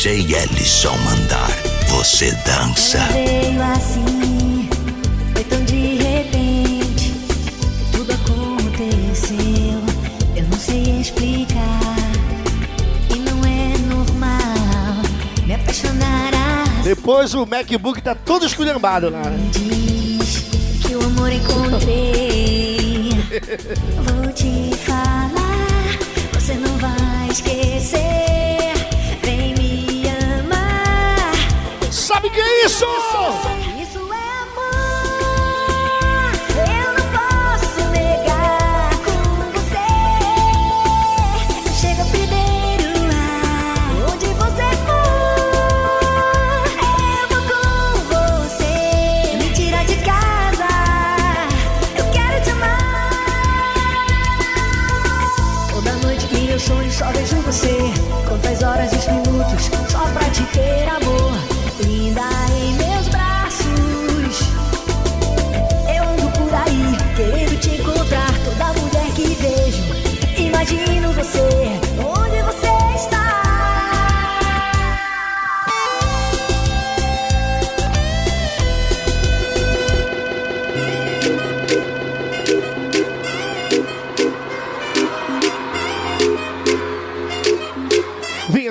DJ Ellison mandar, você dança. Veio assim, foi tão de repente. Tudo aconteceu, eu não sei explicar. E não é normal me apaixonar assim. Depois o MacBook tá todo esculhambado lá. né? Diz que o amor encontrei. Isso?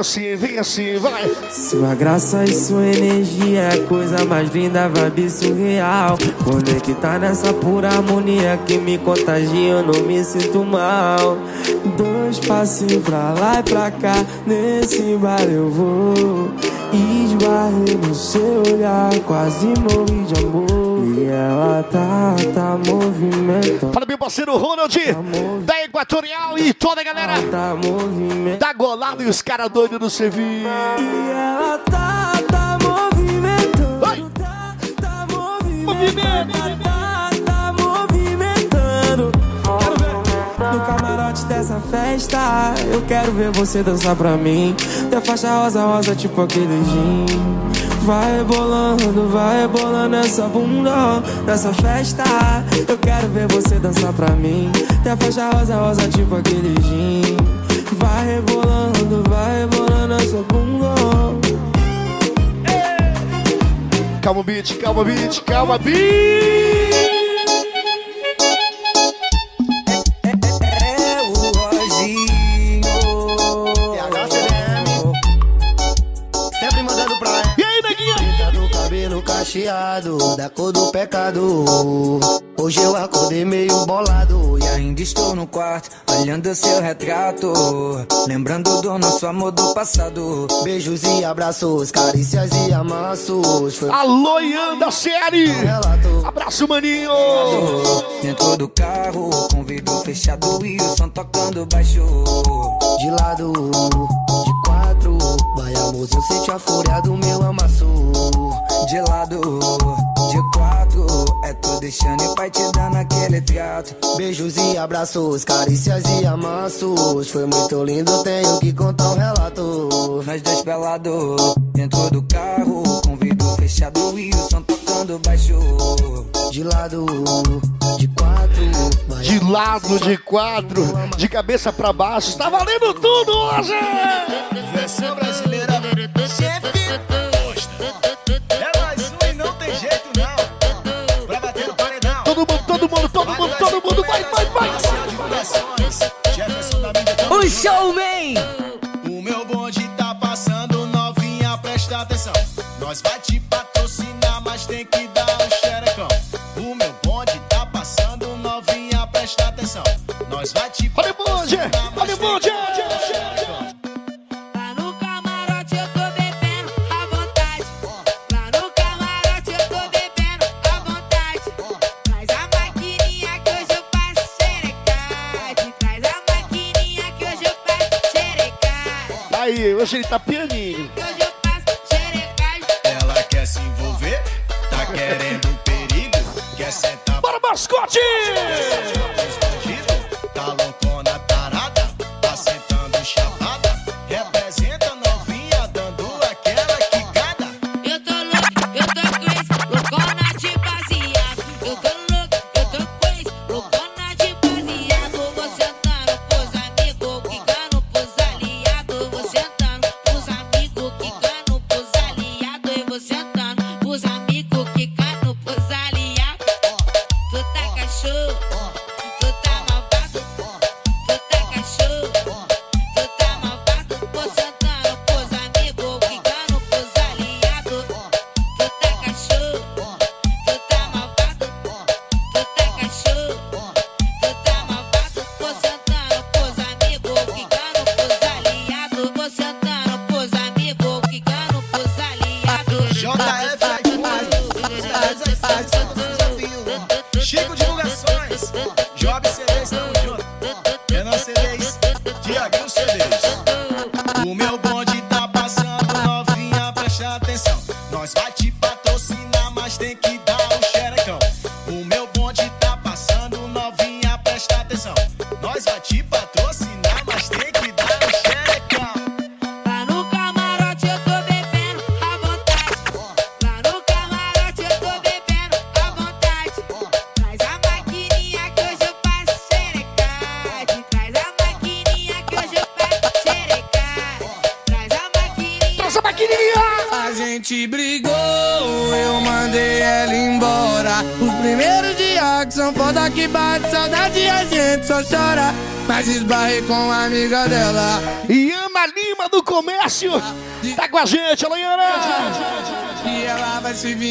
Assim, vem assim, vai. Sua graça e sua energia é coisa mais linda, vibe surreal. Conectar nessa pura harmonia que me contagia, eu não me sinto mal. Dois passinhos pra lá e pra cá, nesse bar eu vou. Esbarrei no seu olhar, quase morri de amor. E ela tá, tá movimentando. Fala, meu parceiro Ronald, da Equatorial e toda a galera Tá da Golado e os caras doidos do serviço. E ela tá, tá movimentando. Tá, tá movimentando. Tá, tá movimentando. Quero ver no camarote dessa festa. Eu quero ver você dançar pra mim. Tem faixa rosa, rosa, tipo aquele gin. Vai rebolando, vai rebolando essa bunda nessa festa. Eu quero ver você dançar pra mim. Tem faixa rosa, rosa, tipo aquele gin. Vai rebolando, vai rebolando essa bunda. Calma, beat, calma, beat, calma, beat. Da cor do pecado. Hoje eu acordei meio bolado e ainda estou no quarto, olhando seu retrato. Lembrando do nosso amor do passado. Beijos e abraços, carícias e amassos. Foi Alô, Ian da série. Abraço, maninho. Dentro do carro, com vidro fechado e o som tocando baixo. De lado, de quatro, vai amorzinho, sente a fúria do meu amasso. De lado, de quatro, é tu deixando e pai te dando aquele trato. Beijos e abraços, carícias e amassos. Foi muito lindo, tenho que contar um relato. Nós dois pelados, dentro do carro, com vidro fechado e o som tocando baixo. De lado, de quatro, De lado, de quatro, de cabeça pra baixo. Tá valendo tudo hoje. Versão brasileira, chefe. Mais não tem jeito não. Pra bater no paredão. Todo mundo, todo mundo, todo mundo, todo mundo. Vai, vai, vai. Jefferson da mídia O showman! O meu bonde tá passando, novinha, presta atenção. Nós vai te Nós vai te Olha o bonde, olha o bonde. Lá no camarote eu tô bebendo à vontade. Lá no camarote eu tô bebendo à vontade. Traz a maquininha que hoje eu faço xerecade. Traz a maquininha que hoje eu faço xerecade. Aí, hoje ele tá pianinho. Que hoje eu faço xerecade. Ela quer se envolver, tá querendo perigo, quer sentar Bora, mascote! TV.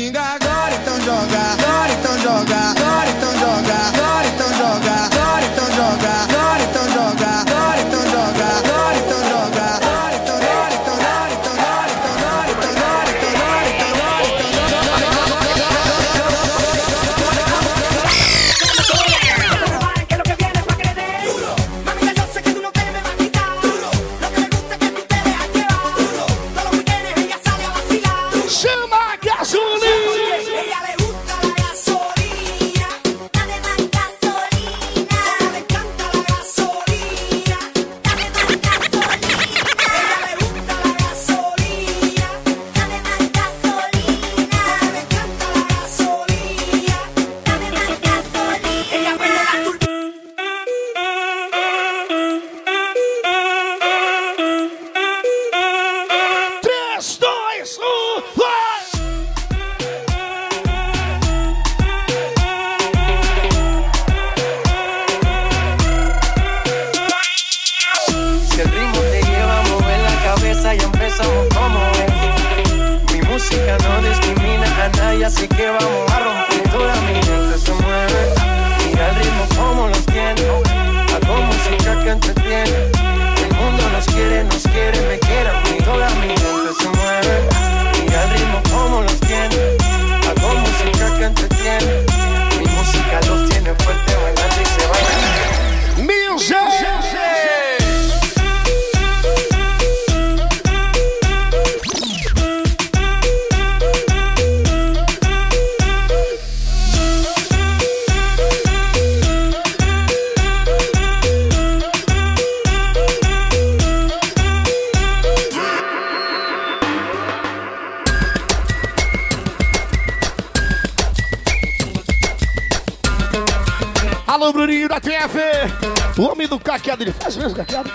O homem do caqueado, ele faz mesmo caqueado?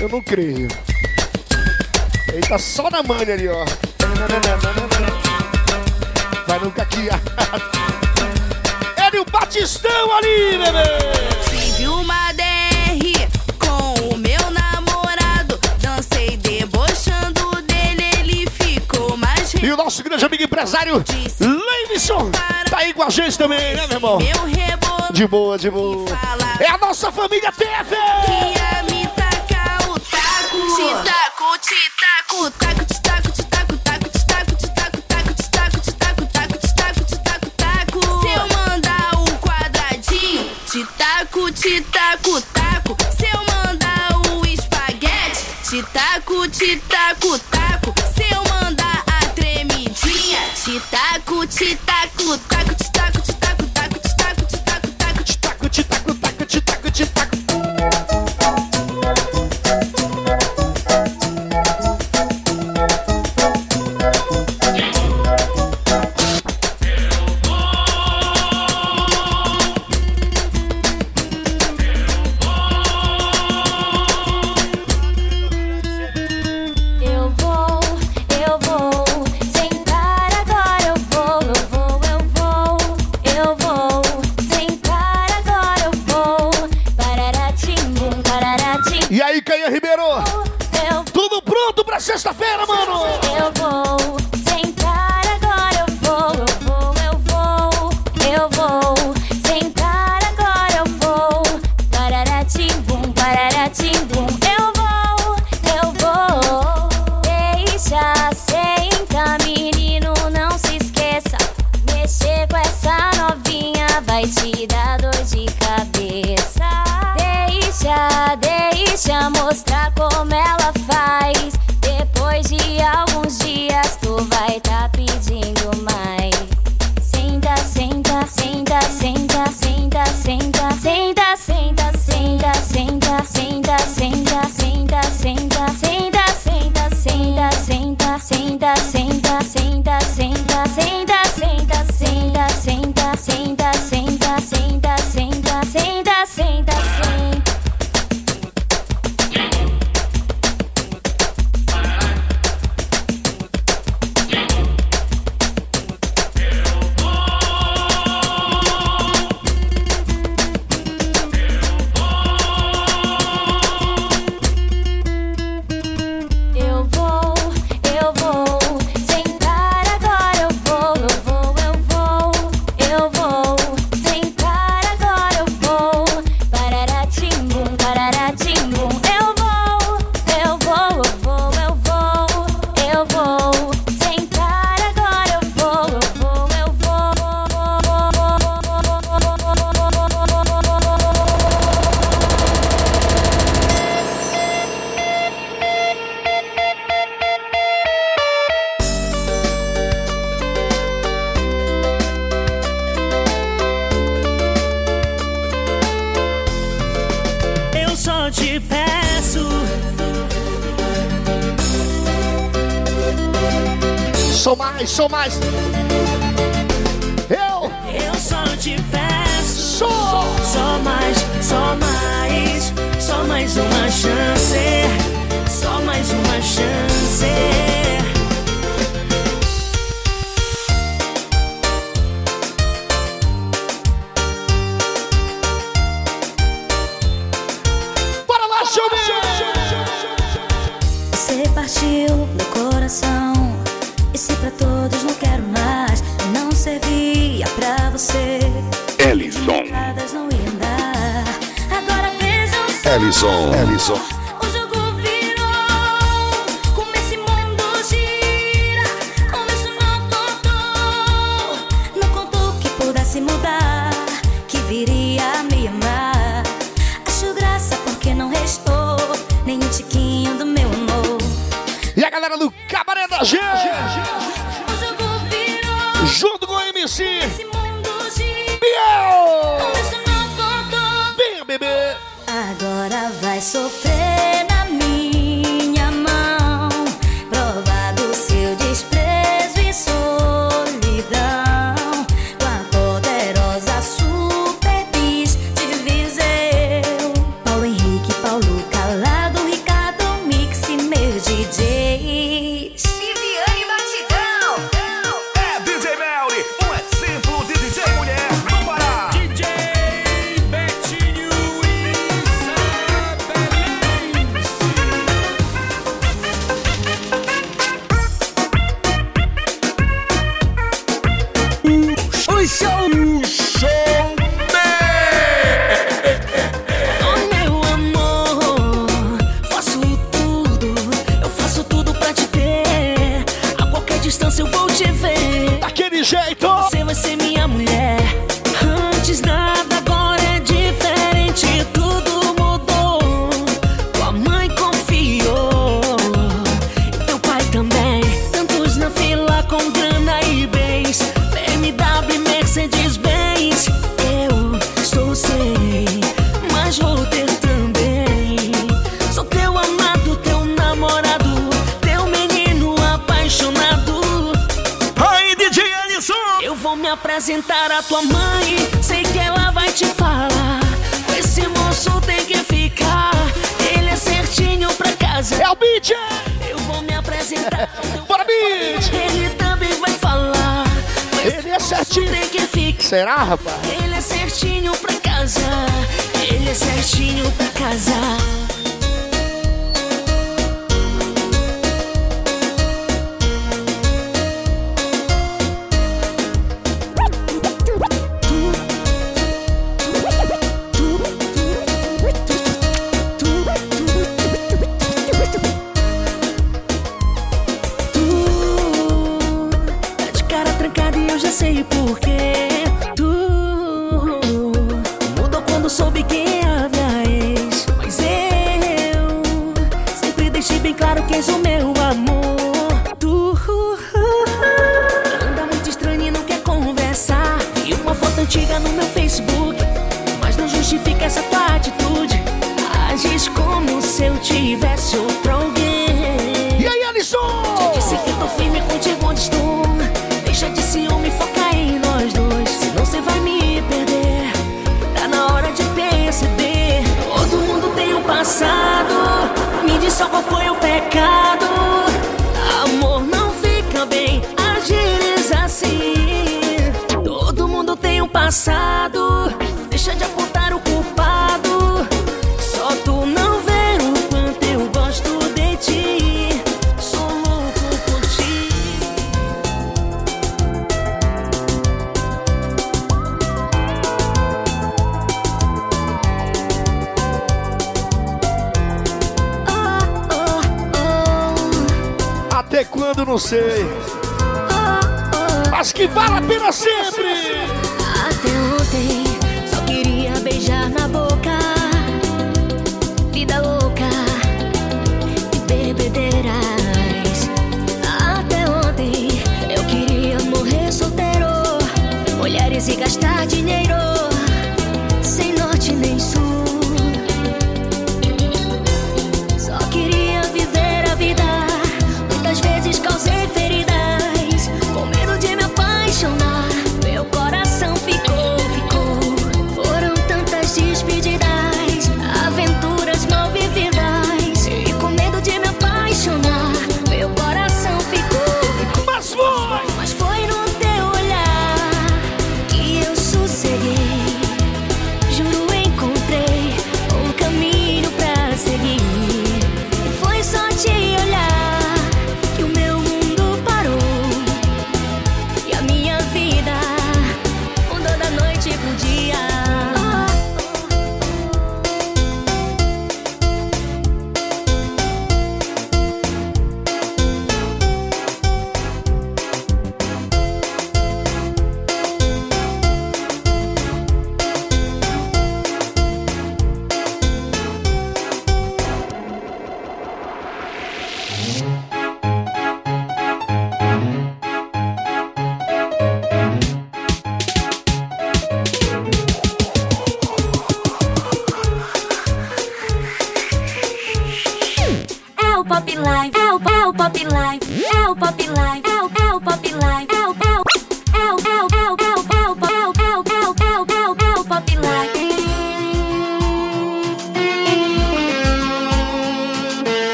Eu não creio. Ele tá só na manha ali, ó. Vai no caqueado. Ele e o Batistão ali, bebê! Tive uma DR com o meu namorado. Dancei debochando dele, ele ficou mais E o nosso grande amigo empresário, Leivison, tá aí com a gente também, né, meu irmão? De boa, de boa. É a nossa família TF! Ia me tacar o taco. Te taco, te taco, taco, te taco, te taco, taco, te taco, te taco, taco, te taco, te taco, taco, te taco, te taco, taco. Se eu mandar o quadradinho, te taco, te taco, taco. Se eu mandar o espaguete, te taco, te taco, taco. Se eu mandar a tremidinha, te taco, te taco, taco, te taco,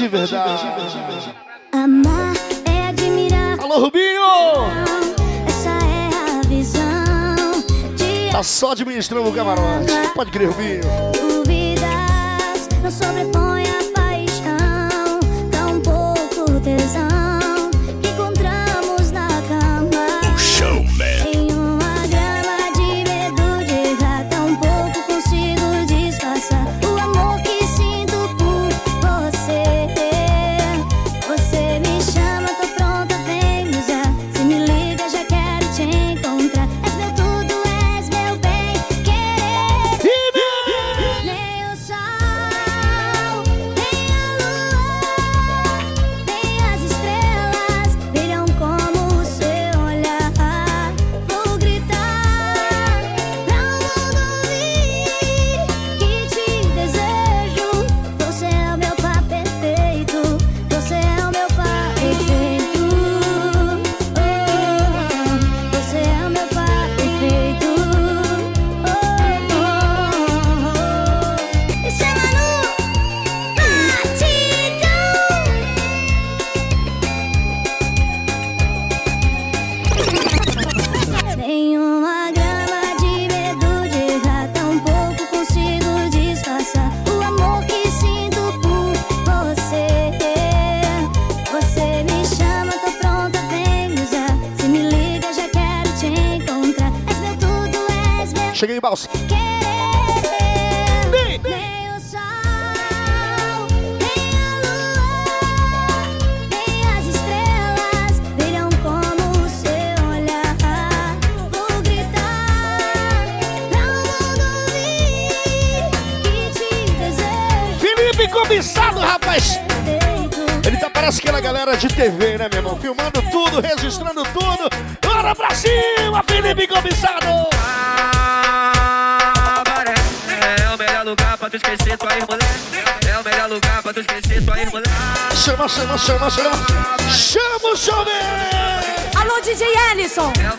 de verdade. Amar é admirar. Alô, Rubinho! Essa é a visão. Tá só administrando o camarote. Pode crer, Rubinho. chama, chama, chama. Chama o jovem! Alô, DJ Ellison! É o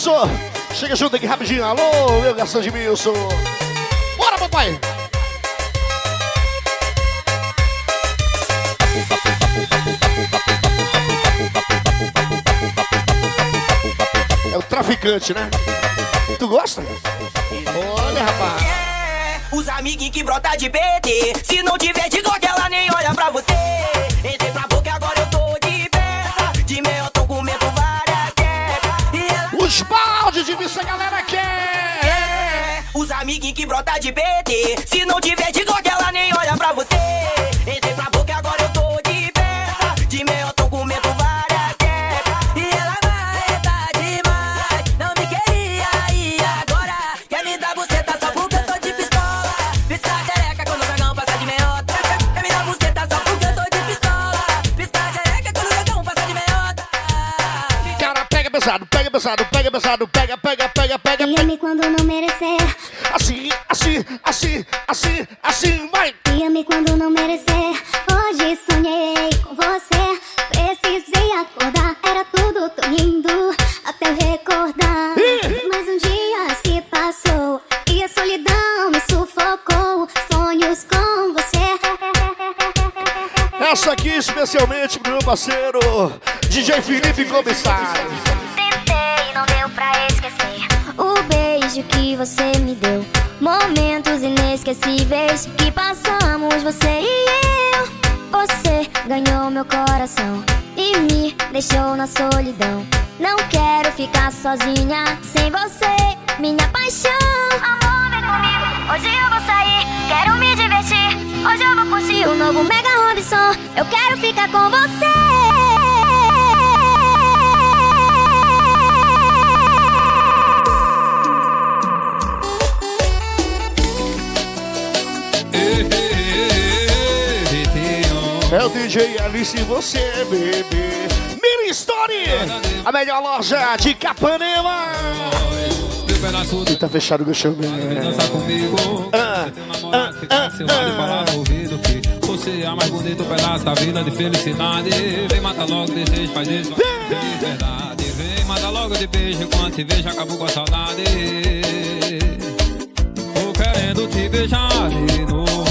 Edmilson. Chega junto aqui rapidinho. Alô, meu garçom Edmilson. Bora, papai! É o traficante, né? Tu gosta? Olha, rapaz. É, os amiguinhos que brota de PT. Se não tiver de ela nem olha pra você. amiga que brota de BT. Se não tiver de Glock, ela nem olha pra você. Entrei pra boca, agora eu tô de peça. De meia eu tô várias quebras. E ela vai, tá demais. Não me queria e agora quer me dar buceta só porque eu tô de pistola. Pista careca quando o dragão passa de meiota. Quer me dar buceta só porque eu tô de pistola. Pista careca quando o dragão passa de meiota. Cara, pega pesado, pega pesado, pega pesado, pega, pega, pega, pega. pega. E ame quando não merecer assim, assim, assim, vai. Guia-me quando não merecer. Hoje sonhei com você. Precisei acordar, era tudo tão lindo. Até recordar. Mas um dia se passou e a solidão me sufocou. Sonhos com você. Essa aqui especialmente pro meu parceiro, DJ Felipe Comissário. Tentei, não deu pra esquecer o beijo que você me deu. Inesquecíveis que passamos, você e eu. Você ganhou meu coração e me deixou na solidão. Não quero ficar sozinha sem você, minha paixão. Amor, vem comigo, hoje eu vou sair, quero me divertir. Hoje eu vou curtir o novo Mega Robinson. Eu quero ficar com você. É o DJ Alice e você, bebê. Mini Story, a melhor loja de Capanema. E tá fechado o show, Dança comigo, Ah, no ouvido que você é a mais bonita pedaço da vida de felicidade. Vem matar logo desejo, faz isso de verdade. Vem matar logo de beijo quando te vejo acabou com a saudade. Tô querendo te beijar de novo.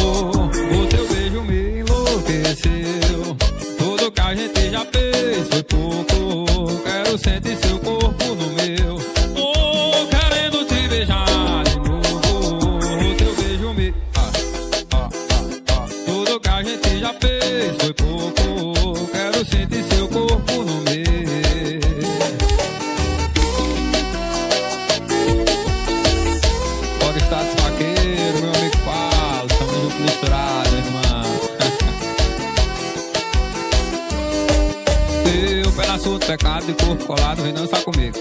Já fez foi pouco. Quero sentir seu corpo Do pecado de corpo colado, vem dançar comigo.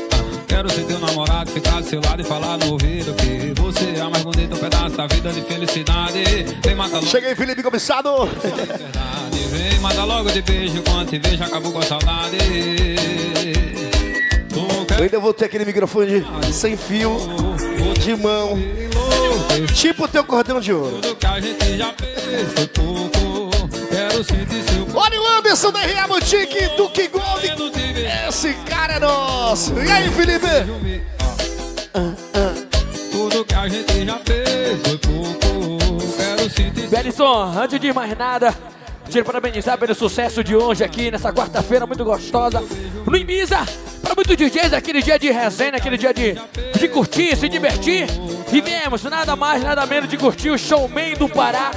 Quero ser teu namorado, ficar do seu lado e falar no ouvido que você é mais bonita pedaço da vida de felicidade. Vem matar logo. Cheguei, Felipe Comissário. Vem matar logo de beijo quando te vejo acabou com a saudade. Eu ainda vou ter aquele microfone de- sem fio, de mão. Tipo o teu cordão de ouro. Tudo que a gente já fez foi pouco. Olha o Anderson da R.A. Boutique, Duque Gold. Esse cara é nosso. E aí, Felipe? Tudo que a gente já fez foi pouco. Quero sentir Belison, antes de mais nada, quero parabenizar pelo sucesso de hoje aqui, nessa quarta-feira muito gostosa, no Ibiza, para muitos DJs, aquele dia de resenha, aquele dia de, de curtir, se divertir. E viemos, nada mais, nada menos de curtir o showman do Pará.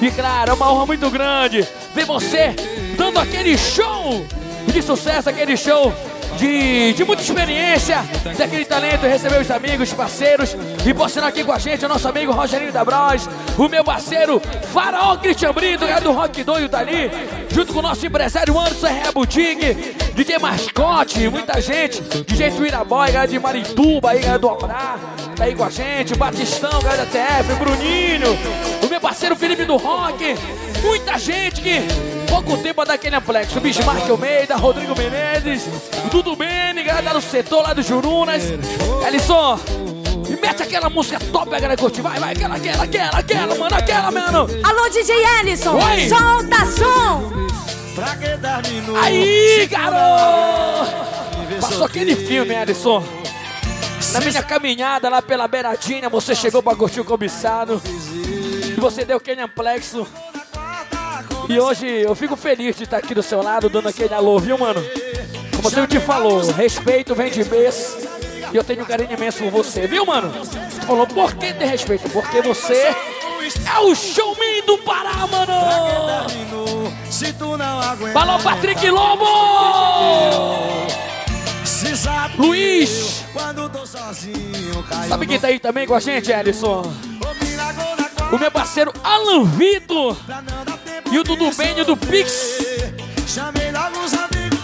E claro, é uma honra muito grande ver você dando aquele show de sucesso, aquele show de, de muita experiência, daquele talento, receber os amigos, parceiros, e sinal aqui com a gente, o nosso amigo Rogerinho da Bros, o meu parceiro Faraó Cristian Brito, galera do Rock Doido tá ali, junto com o nosso empresário Anderson Rea Boutique, DJ Mascote, muita gente, DJ Tuiraboy, galera de Marituba, aí, galera do Obrá, tá aí com a gente, Batistão, galera da TF, Bruninho, o meu parceiro Felipe do Rock, muita gente que pouco tempo a dar aquele amplexo. Bismarck Almeida, Rodrigo Menezes, Dudu Beni, galera do setor lá do Jurunas. Elisson, e mete aquela música top, a galera curte. Vai, vai, aquela, aquela, aquela, aquela, mano, aquela, mano. Alô, DJ Ellison. Oi. Solta som. Aí, garoto! Passou aquele filme, Alisson. Na minha caminhada lá pela beiradinha, você chegou pra curtir o cobiçado. E você deu aquele amplexo. E hoje eu fico feliz de estar aqui do seu lado, dando aquele alô, viu, mano? Como você te falou, respeito vem de mês. E eu tenho um carinho imenso por você, viu, mano? Você falou, por que ter respeito? Porque você é o showman do Pará, mano! Falou, Patrick Lobo! Luiz! Sabe quem tá aí também com a gente, Ellison? O meu parceiro Alan Vitor e o Dudu Benio do Pix. Chamei logo os amigos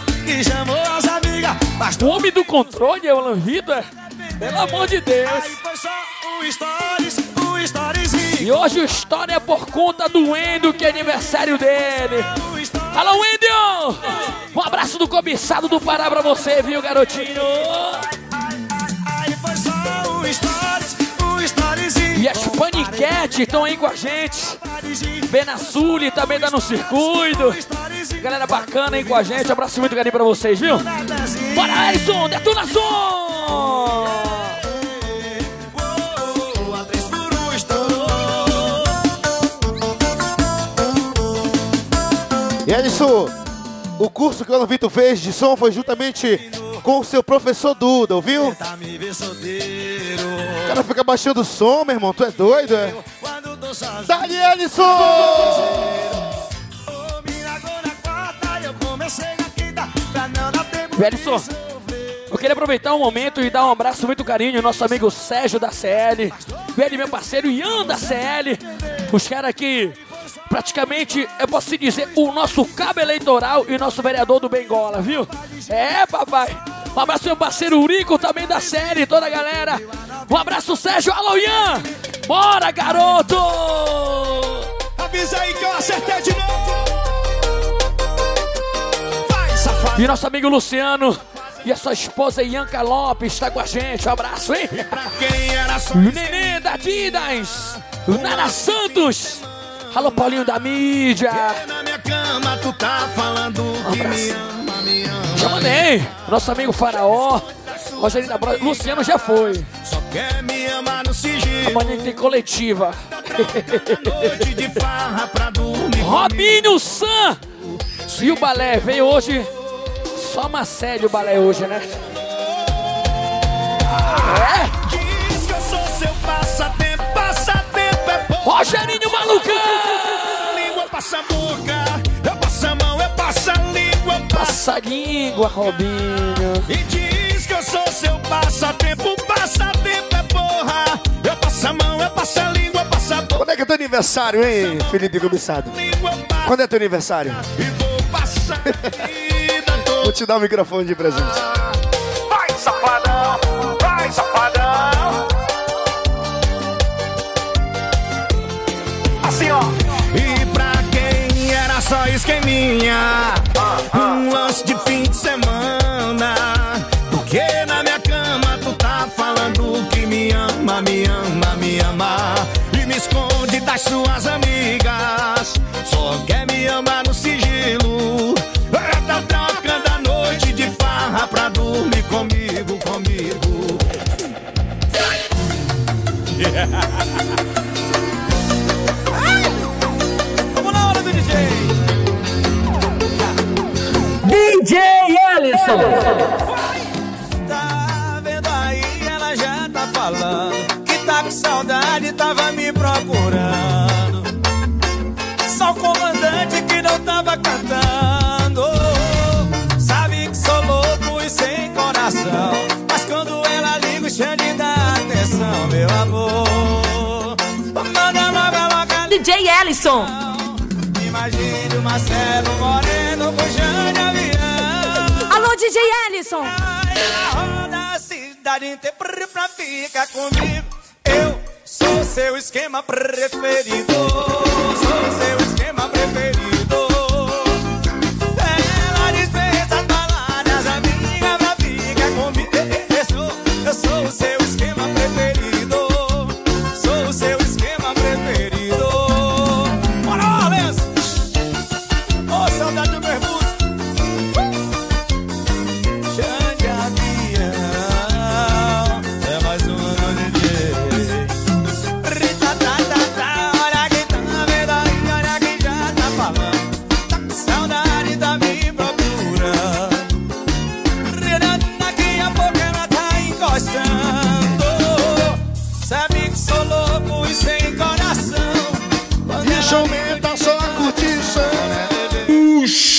chamou as amigas. O homem do controle é o Alan Vitor? Pelo amor de Deus. E hoje o história é por conta do Wendel, que é aniversário dele. Alô, Wendel! Um abraço do cobiçado do Pará pra você, viu, garotinho? Aí foi só stories, storyzinho. E as Panicat estão aí com a gente. Benassuli também tá no circuito. Galera bacana aí com a gente. Abraço muito carinho pra vocês, viu? Bora, Ellison, detona som! Um estourou. E é. O curso que o Alan Vitor fez de som foi juntamente com o seu professor Duda, ouviu? O cara fica baixando o som, meu irmão. Tu é doido, é? Dali, Ellison! Velison, eu queria aproveitar um momento e dar um abraço muito carinho ao nosso amigo Sérgio da CL, ele meu parceiro Ian da CL, os caras que praticamente, eu posso te dizer, o nosso cabo eleitoral e nosso vereador do Bengola, viu? É, papai. Um abraço meu parceiro Urico, também da série, toda a galera. Um abraço, Sérgio. Alô, Ian! Bora, garoto! Avisa aí que eu acertei de novo. E nosso amigo Luciano e a sua esposa Ianca Lopes está com a gente. Um abraço, hein? Nenê da Didas, Nara Santos. Alô, Paulinho da mídia. Na minha cama tu tá falando que me ama, me ama. Já mandei. Nosso amigo Faraó. Rogério da Bro... Luciano já foi. Só quer me amar no sigilo. Amanhã tem coletiva. Noite de farra pra dormir. Robinho Sam. E o balé veio hoje. Só uma o balé hoje, né? É? Rogerinho Malucão. Língua passa a boca, eu passo a mão, eu passo a língua. Passa a língua, Robinho. E diz que eu sou seu passatempo, passatempo é porra. Eu passo a mão, eu passo a língua, eu passo a boca. Quando é que é teu aniversário, hein, Felipe Gomissado? Quando é teu aniversário? E vou passar. Vou te dar o microfone de presente. Vai, safadão, vai, safadão. Esqueminha, um lance de fim de semana. Porque na minha cama tu tá falando que me ama, me ama, me ama. E me esconde das suas amigas. Só quer me amar no sigilo. Tá trocando a noite de farra pra dormir comigo, comigo. [LAUGHS] Vamos DJ Ellison. Tá vendo aí, ela já tá falando que tá com saudade, tava me procurando. Só o comandante que não tava cantando. Sabe que sou louco e sem coração. Mas quando ela liga, o Xande dá atenção, meu amor. Manda logo, logo DJ Ellison. Imagine o Marcelo Moreno. Alô, DJ Ellison. Roda a cidade inteira pra ficar comigo. Eu sou seu esquema preferido. Sou seu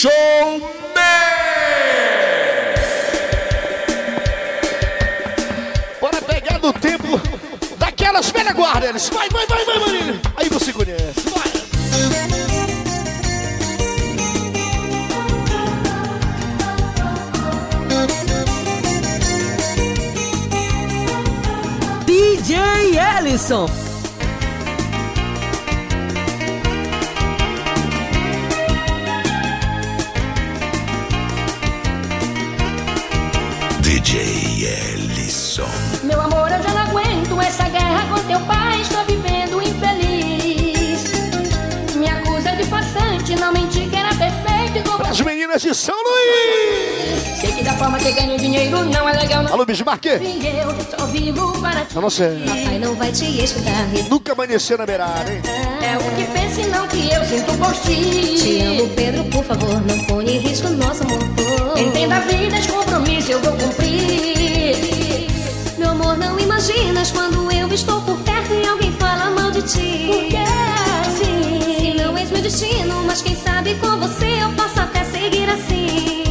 O show Bora pegar no tempo daquelas velhas guardas. Vai, vai, vai, vai, Marília. Aí você conhece. Vai. DJ Ellison. Meninas de São Luís. Sei que da forma que ganho dinheiro não é legal. Não. Alô, Bismarck. Eu só vivo para ti. Eu não sei. Papai não vai te escutar. Nunca amanheceu na beirada, hein? É o que pensa e não que eu sinto por ti. Te amo, Pedro, por favor, não ponha em risco nosso amor. Entenda a vida, os compromissos eu vou cumprir. Meu amor, não imaginas quando eu estou por perto e alguém fala mal de ti. Porque assim, se não és meu destino, mas sabe com você eu posso até seguir assim.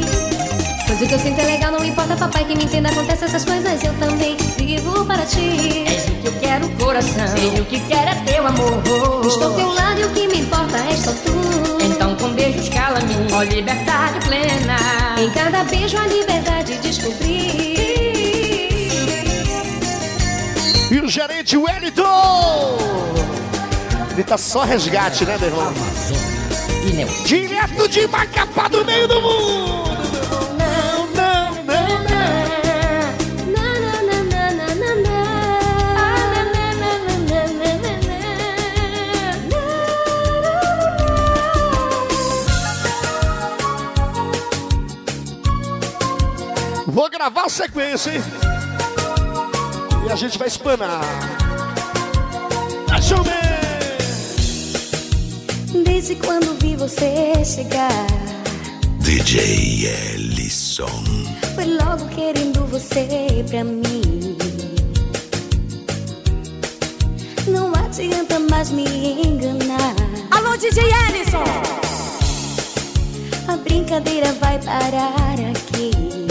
Pois o que eu sinto é legal, não importa, papai, que me entenda, acontece essas coisas, eu também vivo para ti. És o que eu quero, coração, sei o que quero é teu amor. Estou ao teu lado e o que me importa é só tu. Então com beijos cala-me, ó liberdade plena. Em cada beijo a liberdade descobri. E o gerente Wellington! Ele tá só resgate, né, meu irmão? pneu. Direto de Macapá, do meio do mundo! Não, não, não, Vou gravar a sequência, hein? E a gente vai espanar. Tá chovendo! Desde quando vi você chegar, DJ Ellison. foi logo querendo você pra mim. Não adianta mais me enganar. Alô, DJ Ellison! A brincadeira vai parar aqui.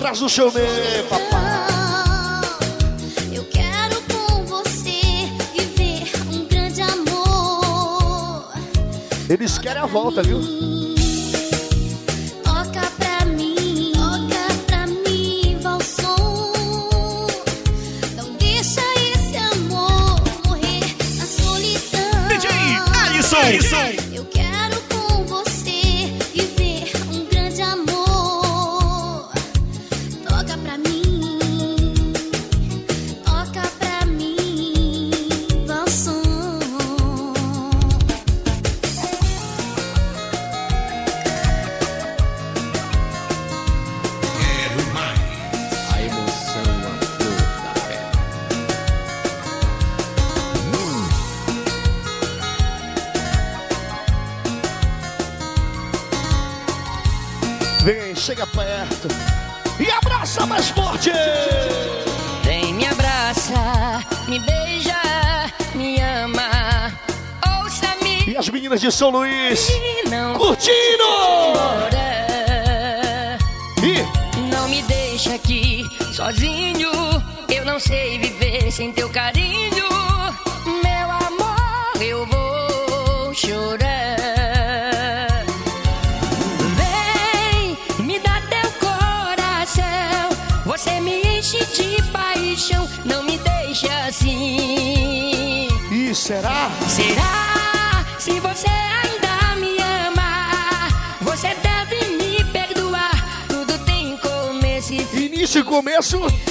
Atrás do chaumet, papai. Eu quero com você viver um grande amor. Eles querem a volta, viu? Toca pra mim, toca pra mim, Valson. Não deixa esse amor morrer na solidão. DJ Alisson. Eu São Luís começo.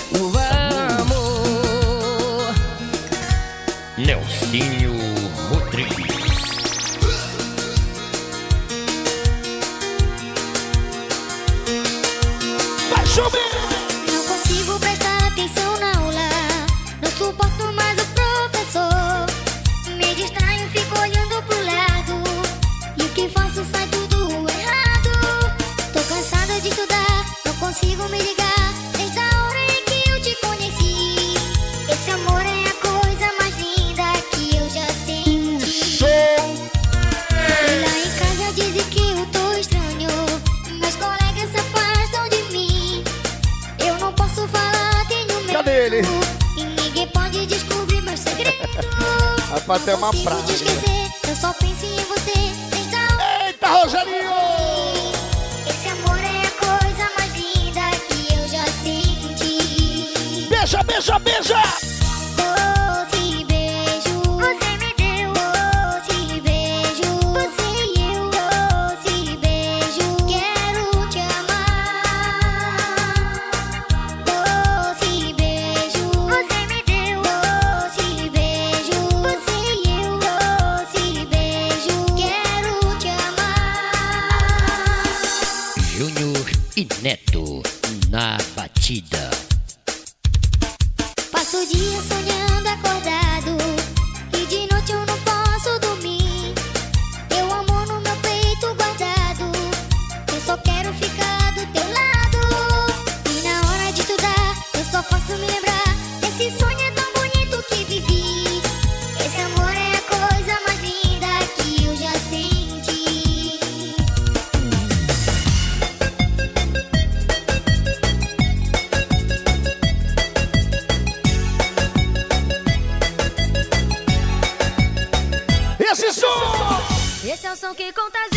Kỳ 得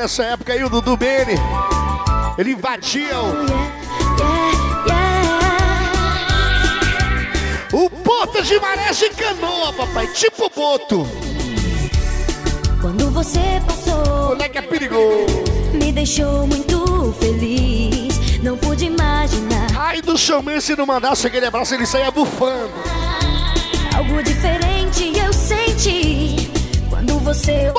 Essa época aí, o Dudu Bene. Ele invadia o. O de maré de Canoa, papai, tipo Boto. Quando você passou. Moleque é, é perigoso. Me deixou muito feliz. Não pude imaginar. Ai do showman se não mandasse aquele abraço, ele saia bufando. Algo diferente eu senti quando você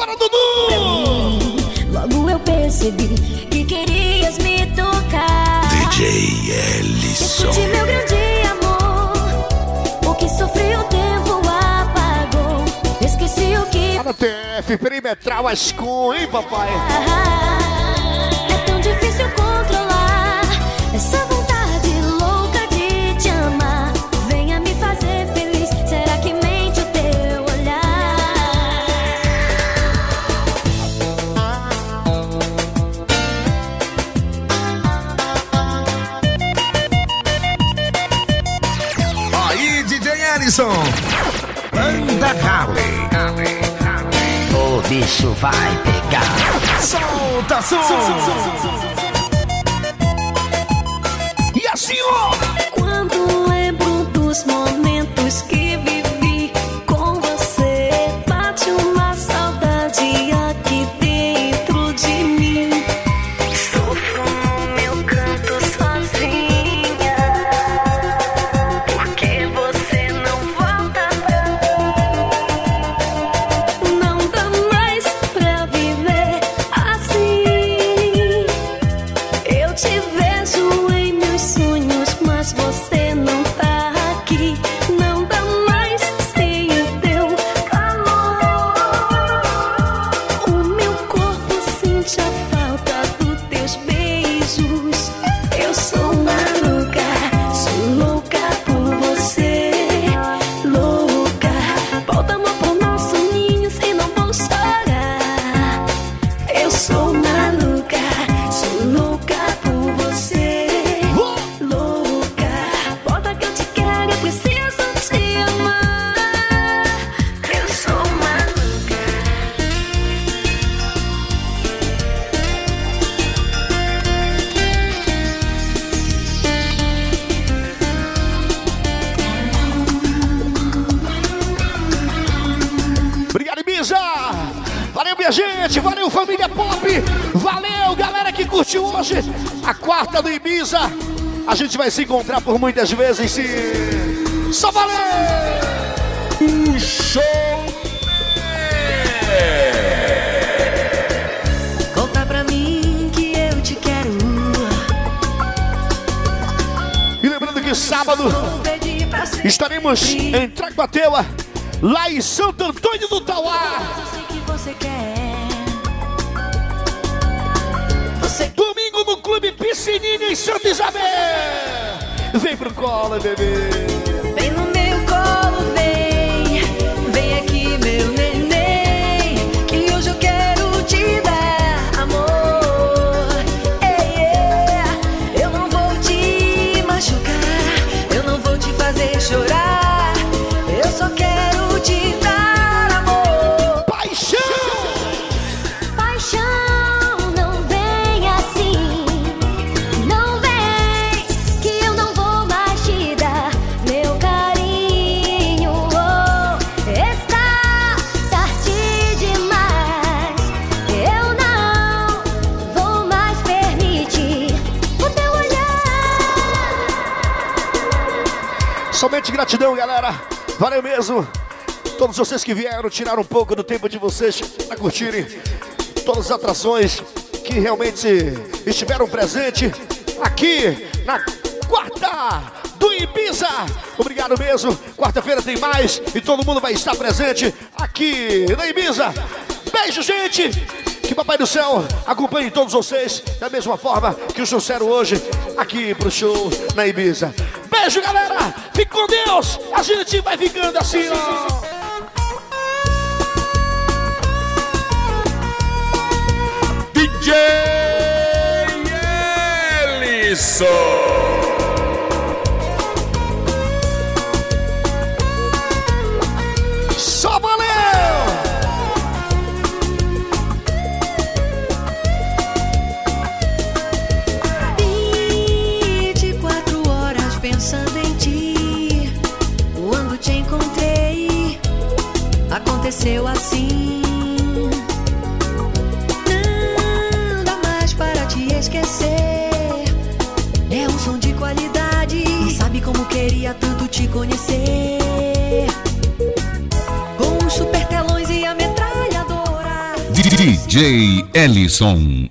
percebi que querias me tocar. DJ Ellison. Escute meu grande amor, o que sofri o tempo apagou. Esqueci o que. Tá Para TF, perimetral, as com, hein, papai? Ah, é tão difícil controlar essa edição. Anda Harley. O bicho vai pegar. Solta solta, lose gente vai se encontrar por muitas vezes, sim. Só valeu! O show Conta pra mim que eu te quero. E lembrando que sábado estaremos em Tracuateua, lá em Santo Antônio do Tauá. que você quer. Em Santa Isabel. Vem pro colo, bebê. Gratidão, galera. Valeu mesmo. Todos vocês que vieram tirar um pouco do tempo de vocês para curtirem todas as atrações que realmente estiveram presentes aqui na quarta do Ibiza. Obrigado mesmo. Quarta-feira tem mais e todo mundo vai estar presente aqui na Ibiza. Beijo, gente. Que Papai do Céu acompanhe todos vocês da mesma forma que os trouxeram hoje aqui pro show na Ibiza. Beijo, galera. Fique com Deus. A gente vai ficando assim, ó. DJ Ellison. Aconteceu assim. Não dá mais para te esquecer. É um som de qualidade. Não sabe como queria tanto te conhecer. Com os super telões e a metralhadora. DJ Ellison.